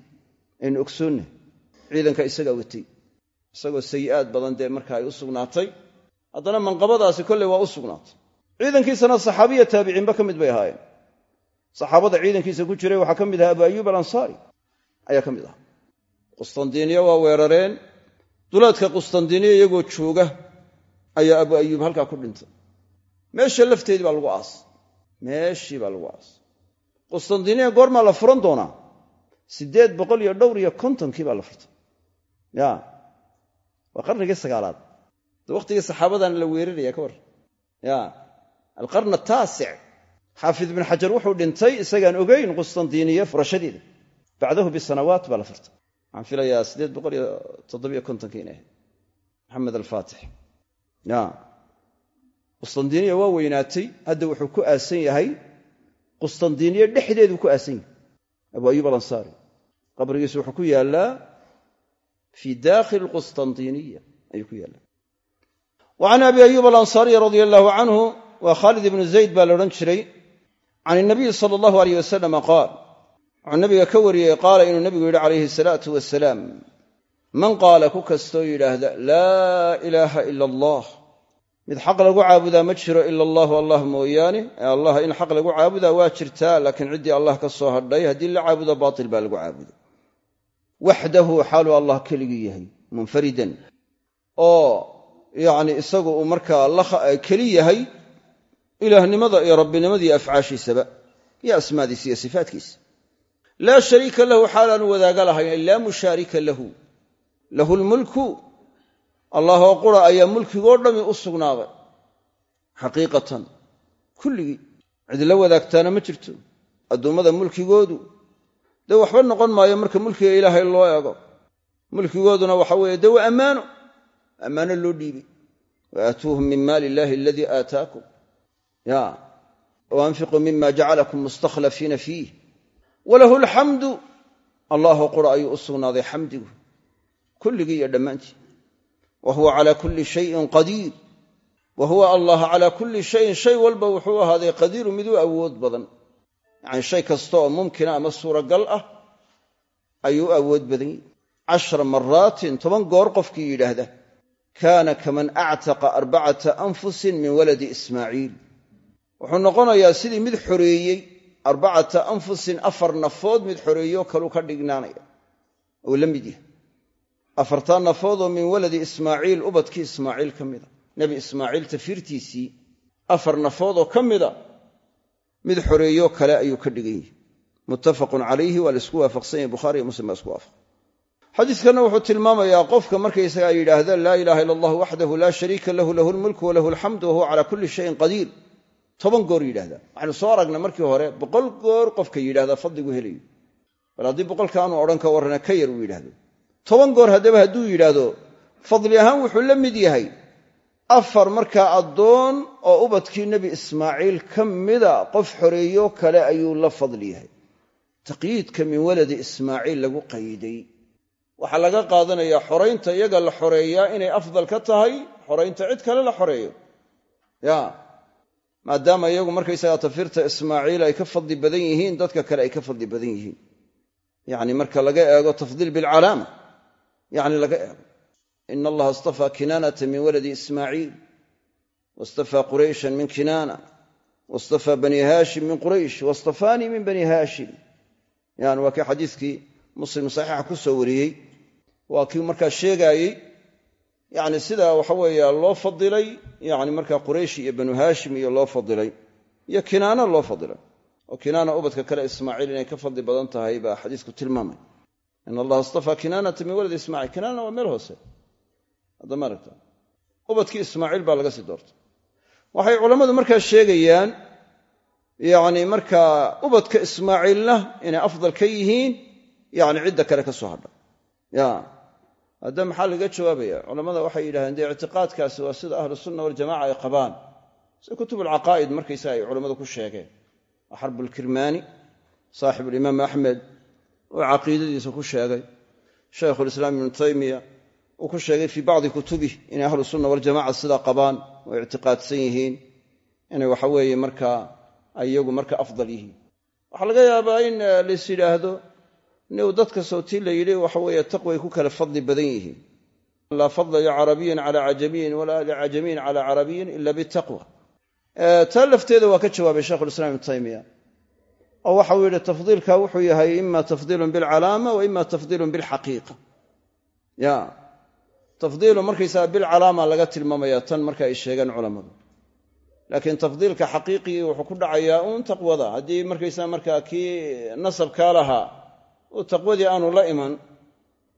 Aynu ogsoonnah ciidanka isagaa watay isagoo sayi'aad badan dee marka ay u sugnaatay haddana manqabadaasi kolley waa u sugnaatay. Ciidankiisana saxaabiya taabiciinba ka mid bay ahaayeen. Saxaabada ciidankiisa ku jiray waxaa ka mid ahaa abu ayuub alansaari. Ayaa ka mid ahaa. Qustandiiniya waa weerareen. Duleedka qustandiiniya iyagoo jooga ayaa abu ayuub halkaa ku dhintay. Meesha lafteedii baa lagu aasay meeshii baa lagu aasay qustandiiniya goormaa la furan doonaa? Siddeed boqol iyo dhowr iyo kontonkii baa la furtay. Ya. Waa qarnigii sagaalaad. De wakhtigii saxaabadana la weeraraya ka war. Ya. Alqarn ataasic xaafid ibn xajar wuxuu dhintay isagaan ogeyn qustandiiniya furashadeeda bacdahu bisanawaat baa la furtay. Waxaan filayaa siddeed boqol iyo toddobiyo kontonkii inay ahayd. Maxamed alfaatix qustandiiniya waa weynaatay. Hadda wuxuu ku aasan yahay qustandiiniya dhexdeeduu ku aasan yahay. Abu ayuub alansaari. Qabrigiisu wuxuu ku yaallaa fii daakhili qustandiiniya ayuu ku yaallaa. Wa can abi ayuub alansaariyi radia allahu canhu waa khaalid ibnu zayd baa la odhan jiray can inabiyi sala allahu aleyh wasalama qaal. Wuxuu nabiga ka wariyey man qaala ku kastoo yidhaahda laa ilaaha ila allah mid xaq lagu caabudaa ma jiro ila allahu allah mooyaane. Ee allah in xaq lagu caabudaa waa jirtaa laakiin ciddii allah ka soo hadhay haddii la caabudo baatil baa lagu caabuda waxdahu xaaluu allah keligii yahay munfaridan. Oo yacni isagu uu markaa keli yahay ilaahnimada iyo rabbinimadii afcaashiisaba iyo asmaadiisa iyo sifaatkiisa laa shariika lahu xaalaanu wadaaga lahayn laa mushaarika lahu lahu lmulku allah oo qura ayaa mulkigoo dhammi u sugnaaday xaqiiqatan kulligii. Cid la wadaagtaana ma jirto. Addoommada mulkigoodu dee waxba noqon maayo marka mulkiga ilaahay loo eego. Mulkigooduna waxa weeye dee waa ammaano. Ammaano loo dhiibay. Wa aatuuhum min maali illahi aladii aataakum. Ya wa anfiquu mima jacalakum mustakhlafiina fiih. Walahu alxamdu allahoo qura ayuu u sugnaaday xamdigu kulligii iyo dhammaantii. Wa huwa calaa kulli shayin qadiir. Wa huwa allah calaa kulli shayin shay walba wuxuu ahaaday qadiiru mid u awood badan. Yacni shay kasta oo mumkina ama suuragal ah ayuu u awood badan yahi cashra maraatin toban goor qofkii yidhaahda kaana kaman actaqa arbacata anfusin min waladi ismaaciil. Wuxuu noqonayaa sidii mid xoreeyey arbacata anfusin afar nafood mid xoreeyo kaluu ka dhignaanaya. Oo la mid yahay afartaa nafoodoo min waladi ismaaciil ubadkii ismaaciil ka mida nebi ismaaciil tafiirtiisii afar nafoodoo ka mida mid xoreeyo kale ayuu ka dhigan yahay. Muttafaqun calayhi waa la isku waafaqsan yahay bukhaari iyo muslim baa isku waafaq xadiiskanna wuxuu tilmaamayaa qofka markaysagaa yidhaahda laa ilaha illa allah waxdahu laa shariika lahu lahu lmulku walahu alxamdu wahuwa calaa kulli shayin qadiir. Toban goor yidhahda waxaynu soo aragnay markii hore boqol goor qofka yidhahda fadligu helayo. Bal haddii boqolka aanu odhan ka warrana ka yar uu yidhahdo toban goor haddaba hadduu yidhaahdo fadli ahaan wuxuu la mid yahay. Afar markaa addoon oo ubadkii nebi ismaaciil ka mida qof xoreeyo kale ayuu la fadli yahay. Taqyiidka min waladi ismaaciil lagu qayday. Waxaa laga qaadanayaa xoraynta iyaga la xoreeyaa inay afdal ka tahay xoraynta cid kale la xoreeyo. Ya maadaama iyagu markaysagaa tafiirta ismaaciil ay ka fadli badan yihiin dadka kale ay ka fadli badan yihiin. Yacni marka laga eego tafdiil bilcalaama yacni laga eego. Ina allaha istafaa kinaanata min waladi ismaaciil waistafaa qurayshan min kinaana wastafaa bani haashim min quraysh wastafaanii min bani haashim. Yani waa kii xadiiskii muslim saxiixa ku soo wariyey waa kii markaa sheegaayey yani sidaa waxa weeye loo fadilay yani markaa quraysh iyo banu haashim iyo loo fadilay iyo kinaana loo fadilay. Oo kinaana ubadka kale ismaaciil inay ka fadli badan tahay baa xadiisku tilmaamay in allaha istafaa kinaanata min waladi ismaaciil kinaana waa meel hoose haddama aragta ubadkii ismaaciil baa laga sii doortay waxay culammadu markaa sheegayaan yacni markaa ubadka ismaaciilna inay afdal ka yihiin yani cidda kale ka soo hadha ya hadda maxaa laga jawaabaya culammada waxay yidhahdeen dee ictiqaadkaasi waa sida ahlu sunna waljamaca ay qabaan sida kutub alcaqaa'id markaysa ay culammadu ku sheegeen waa xarbulkirmaani saaxibulimaam axmed oo caqiidadiisa ku sheegay. Shaykhulislaam ibnu taymiya uu ku sheegay fii bacdi kutubih inay ahlu sunna waljamaca sidaa qabaan oo ictiqaadsan yihiin inay waxa weeye markaa iyagu marka afdal yihiin. Waxaa laga yaabaa in lays yidhaahdo niw dadka sawtii la yidhi waxa weeye taqway ku kala fadli badan yihiin. Laa fadla licarabiyin calaa cajamiyin walaa licajamiyin calaa carabiyin ila bitaqwa. Taa lafteeda waa ka jawaabay sheikhulislaam ibnu taymiya oo waxau yidhi tafdiilka wuxuu yahay ima tafdiilun bilcalaama wa ima tafdiilun bilxaqiiqa. Ya tafdiilu markaysaga bilcalaama laga tilmaamaya tan marka ay sheegeen culammadu. Laakiin tafdiilka xaqiiqigii wuxuu ku dhacayaa uun taqwada. Haddii markaysaa markaa kii nasabkaa lahaa uu taqwadii aanu la iman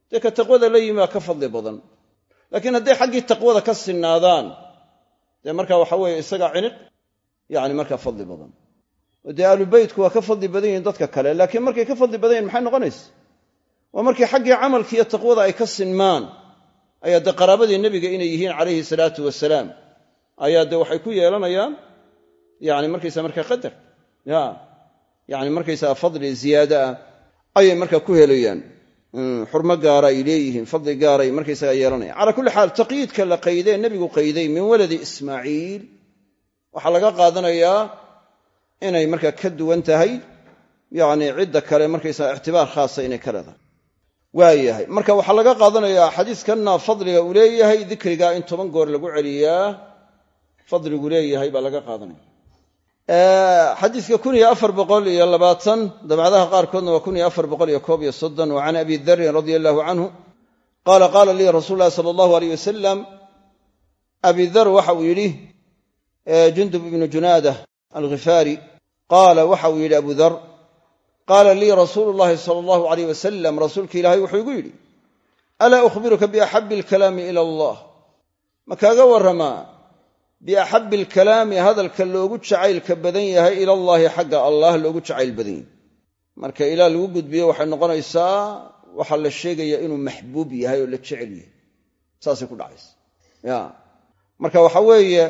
dee ka taqwada la yimi waa ka fadli badan. Laakiin hadday xaggii taqwada ka sinnaadaan dee marka waxa weeye isaga ciniq yani markaa fadli badan oo dee aalubeytku waa ka fadli badan yihiin dadka kale laakiin markay ka fadli badan yihiin maxay noqonaysa waa markii xaggii camalka iyo taqwada ay ka sinmaan ayaa dee qaraabadii nebiga inay yihiin calayhi salaatu wasalaam ayaa dee waxay ku yeelanayaan yani markaysa markaa qadar ya yani markaysaga fadli ziyaada ah ayay markaa ku helayaan. Xurmo gaara ay leeyihiin fadli gaaray markaysaga yeelanayaan. Calaa kulli xaal taqyiidka la qaydee nebigu qayday min waladi ismaaciil. Waxaa laga qaadanayaa inay markaa ka duwan tahay yani cidda kale markaysaga ictibaar khaasa inay ka leedahay. Waayahay. Marka waxaa laga qaadanayaa xadiiskanna fadliga uu leeyahay dikriga in toban goor lagu celiyaa fadligu leeyahay baa laga qaadanaya. Xadiiska kun iyo afar boqol iyo labaatan dabcadaha qaarkoodna waa kun iyo afar boqol iyo koob iyo soddon wa abi darin radia allahu canhu qaala qaala lii rasuulu llahi sala allahu aleyh wasalam abi dar waxa uu yidhi jundub ibnu junaada alghifaari qaala waxa uu yidhi abu dar. Qaala lii rasuulu llahi sala allahu aleyh wasalam rasuulka ilaahay wuxuu igu yidhi alaa ukhbiruka biaxabi alkalaami ila allah. Ma kaaga warramaa biaxabi alkalaami hadalka loogu jacaylka badan yahay ilallaahi xagga allaah loogu jacayl badan yahay. Marka ilaa lagu gudbiyo waxay noqonaysaa waxaa la sheegayaa inuu maxbuub yahay oo la jecel yahay. Saasay ku dhacaysa. Ya marka waxa weeye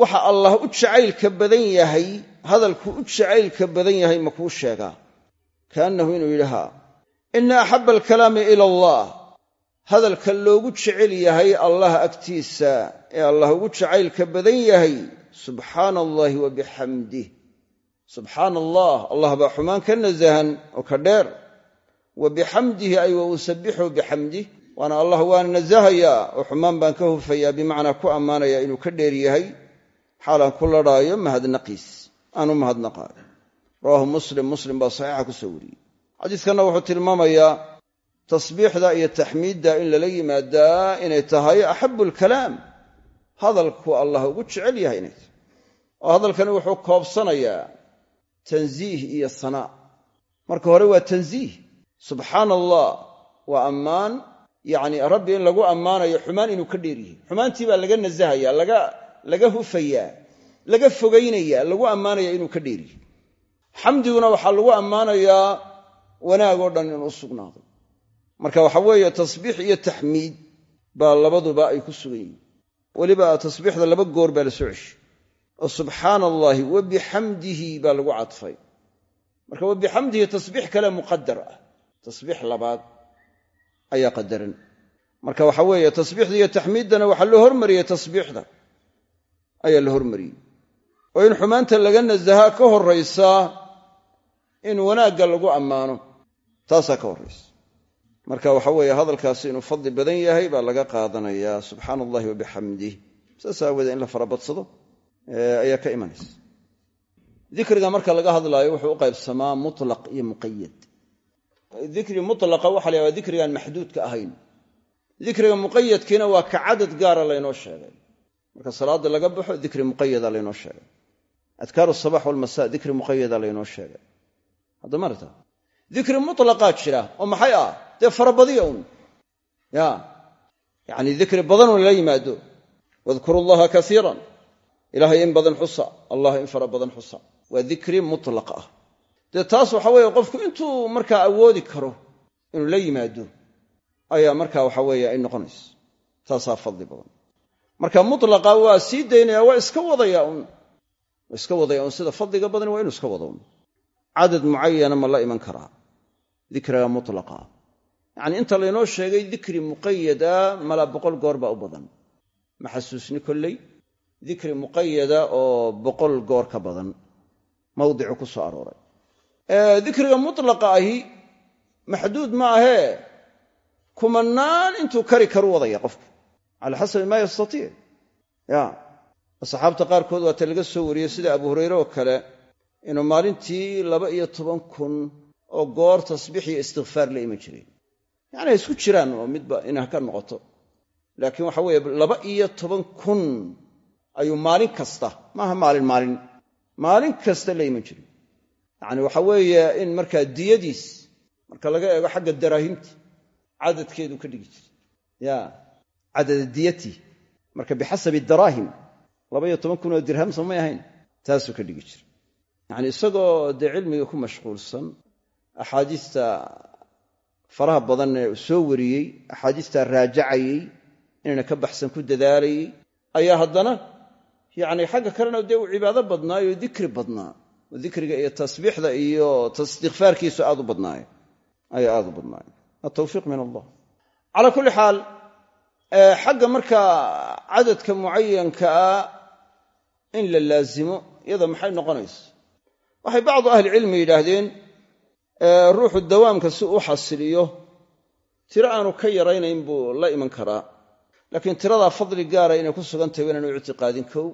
waxa allah u jacaylka badan yahay hadalku u jacaylka badan yahay ma kuu sheegaa? Kaannahu inuu yidhi haa ina axaba alkalaami ila allah. Hadalka loogu jecel yahay allah agtiisa ee allah ugu jacaylka badan yahay subxaana allaahi wa bixamdih subxaana allah allah baa xumaan ka nasahan oo ka dheer. Wa bixamdihi ay wa usabixu bixamdih waana allah waana nasahayaa oo xumaan baan ka hufayaa bimacnaa ku ammaanayaa inuu ka dheer yahay. Xaalaan ku ladhaayo mahadnaqiis aan u mahadnaqaayo rawaahu muslim muslim baa saxiixa ku soo wariyey. Xadiiskanna wuxuu tilmaamayaa tasbiixda iyo taxmiidda in lala yimaadaa inay tahay axabu alkalaam hadalku allah ugu jecel yahay inay tahay. Oo hadalkani wuxuu koobsanayaa tansiih iyo sanaa marka hore waa tansiih subxaana allah waa ammaan. Yacni rabbi in lagu ammaanayo xumaan inuu ka dheer yihi xumaantii baa laga nasahayaa laga hufayaa laga fogaynayaa lagu ammaanaya inuu ka dheer yihi xamdiguna waxaa lagu ammaanayaa wanaagoo dhan inuu sugnaaday. Marka waxa weeye tasbiix iyo taxmiid baa labaduba ay ku sugan yihiin. Weliba tasbiixda laba goor baa la soo ceshay oo subxaana allaahi wa bixamdihi baa lagu cadfay. Marka wa bixamdihi tasbiix kale muqadar ah. Tasbiix labaad ayaa qadaran marka waxa weeye tasbiixda iyo taxmiiddana waxaa loo hormariyey tasbiixda. Ayaa la hormariyey oo in xumaanta laga nasahaa ka horraysaa in wanaagga lagu ammaano. Taasaa ka horraysa. Marka waxa weeye hadalkaasi inuu fadli badan yahay baa laga qaadanayaa subxaana allahi wa bixamdih saas aawoodee in la farabadsado ayaa ka imanaysa. Dikriga marka laga hadlaayo wuxuu u qaybsamaa mutlaq iyo muqayad dikri mutlaqa waxa la yahahda dikrigaan maxduudka ahayn. Dikriga muqayadkiina waa ka cadad gaara laynoo sheegay. Marka salaada laga baxo dikri muqayada laynoo sheegay adkaaru sabax walmasa dikri muqayada laynoo sheegay hadda marta dikri mutlaqaa jira oo maxay ah dee farabadiya un ya yacni dikri badanun lala yimaado wadkuru llaha kaiiran ilaahay in badan xusa allah in fara badan xusa waa dikri mutlaq ah dee taas waxa weeye qofku intuu markaa awoodi karo inuu la yimaado ayaa markaa waxa weeye ay noqonayso taasaa fadli badan marka mutlaqa waa sii daynaya waa iska wadaya un waa iska wadaya un sida fadliga badan waa inuu iska wado. Cadad mucayana ma la iman karaa dikriga mutlaqa. Yacni inta laynoo sheegay dikri muqayada malaa boqol goor baa u badan. Ma xasuusni kolley? Dikri muqayada oo boqol goor ka badan. Mawdicu ku soo arooray. Dikriga mutlaqa ahi maxduud ma ahee. Kumanaan intuu kari karu wadaya qofku. Cala xasabi maa yastatiic ya asxaabta qaarkood waata laga soo wariyey sida abu hureyre oo kale inuu maalintii laba iyo toban kun oo goor tasbiix iyo istikfaar la iman jireen yacni ay isku jiraan oo midba inay ka noqoto. Laakiin waxa weeye laba iyo toban kun ayuu maalin kasta maaha maalin maalin maalin kasta la iman jiray. Yacni waxa weeye in markaa diyadiis marka laga eego xagga daraahimti cadadkeedu ka dhigi jiray. Ya cadada diyati marka bixasabi daraahim laba iyo toban kun oo dirham samay ahayn taasuu ka dhigi jiray. Yacni isagoo dee cilmiga ku mashquulsan axaadiista faraha badanne soo wariyey axaadiistaa raajacayey inayna ka baxsan ku dadaalayey ayaa haddana yacni xagga kalena dee uu cibaado badnaayo dikri badnaa. Oo dikriga iyo tasbiixda iyo istikfaarkiisu aad u badnaaye ayaa aad u badnaaye atawfiiq min allah. Calaa kulli xaal xagga markaa cadadka mucayanka ah in la laazimo iyada maxay noqonaysa? Waxay bacdu ahlicilmi yidhaahdeen ruuxu dawaamka si u xasiliyo tiro aanu ka yaraynayn buu la iman karaa. Laakiin tiradaa fadli gaara inay ku sugan tahay waa inaanu ictiqaadin kow.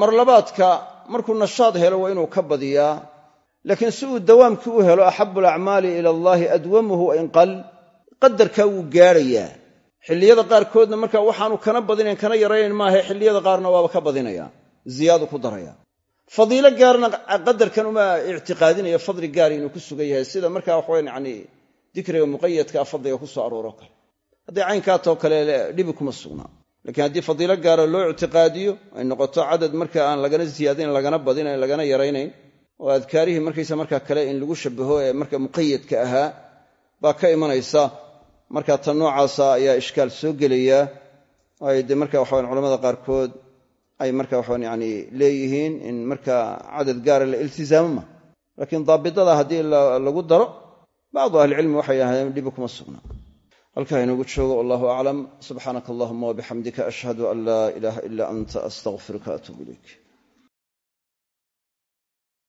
Marlabaadka markuu nashaad helo waa inuu ka badiyaa. Laakiin si uu dawaamkii u helo axabu alacmaali ila allaahi adwamuhu wain qal qadarkaa wuu gaadhayaa xilliyada qaarkoodna marka waxaanu kana badinayn kana yaraynayn maahae xilliyada qaarna waaba ka badinaya ziyaadu ku daraya. Fadiilo gaarna qadarkan uma ictiqaadinayo fadli gaar inuu ku sugan yahay sida markaa waxaweyan yani dikriga muqayadkaa fadliga ku soo arooro kale. Hadday caynkaatoo kale dhibi kuma sugnaa lakiin haddii fadiilo gaara loo ictiqaadiyo ay noqoto cadad marka aan lagana ziyaadinayn lagana badinayn lagana yaraynayn oo adkaarihii markaysa markaa kale in lagu shabaho ee marka muqayadka ahaa baa ka imanaysa marka tan noocaasa ayaa ishkaal soo gelaya ay de marka waxawan culamada qaarkood ay marka waxawan yani leeyihiin in marka cadad gaara la iltizaamo ma. Laakiin daabidada haddii lagu daro bacdu ahlicilmi waxay yidhahdeen dhibi kuma sugnaa halkaa inoogu joogo wallahu aclam. Subxaanaka allahuma wabixamdika ashhadu an laa ilaaha ila anta astaqfiruka atuub ilayk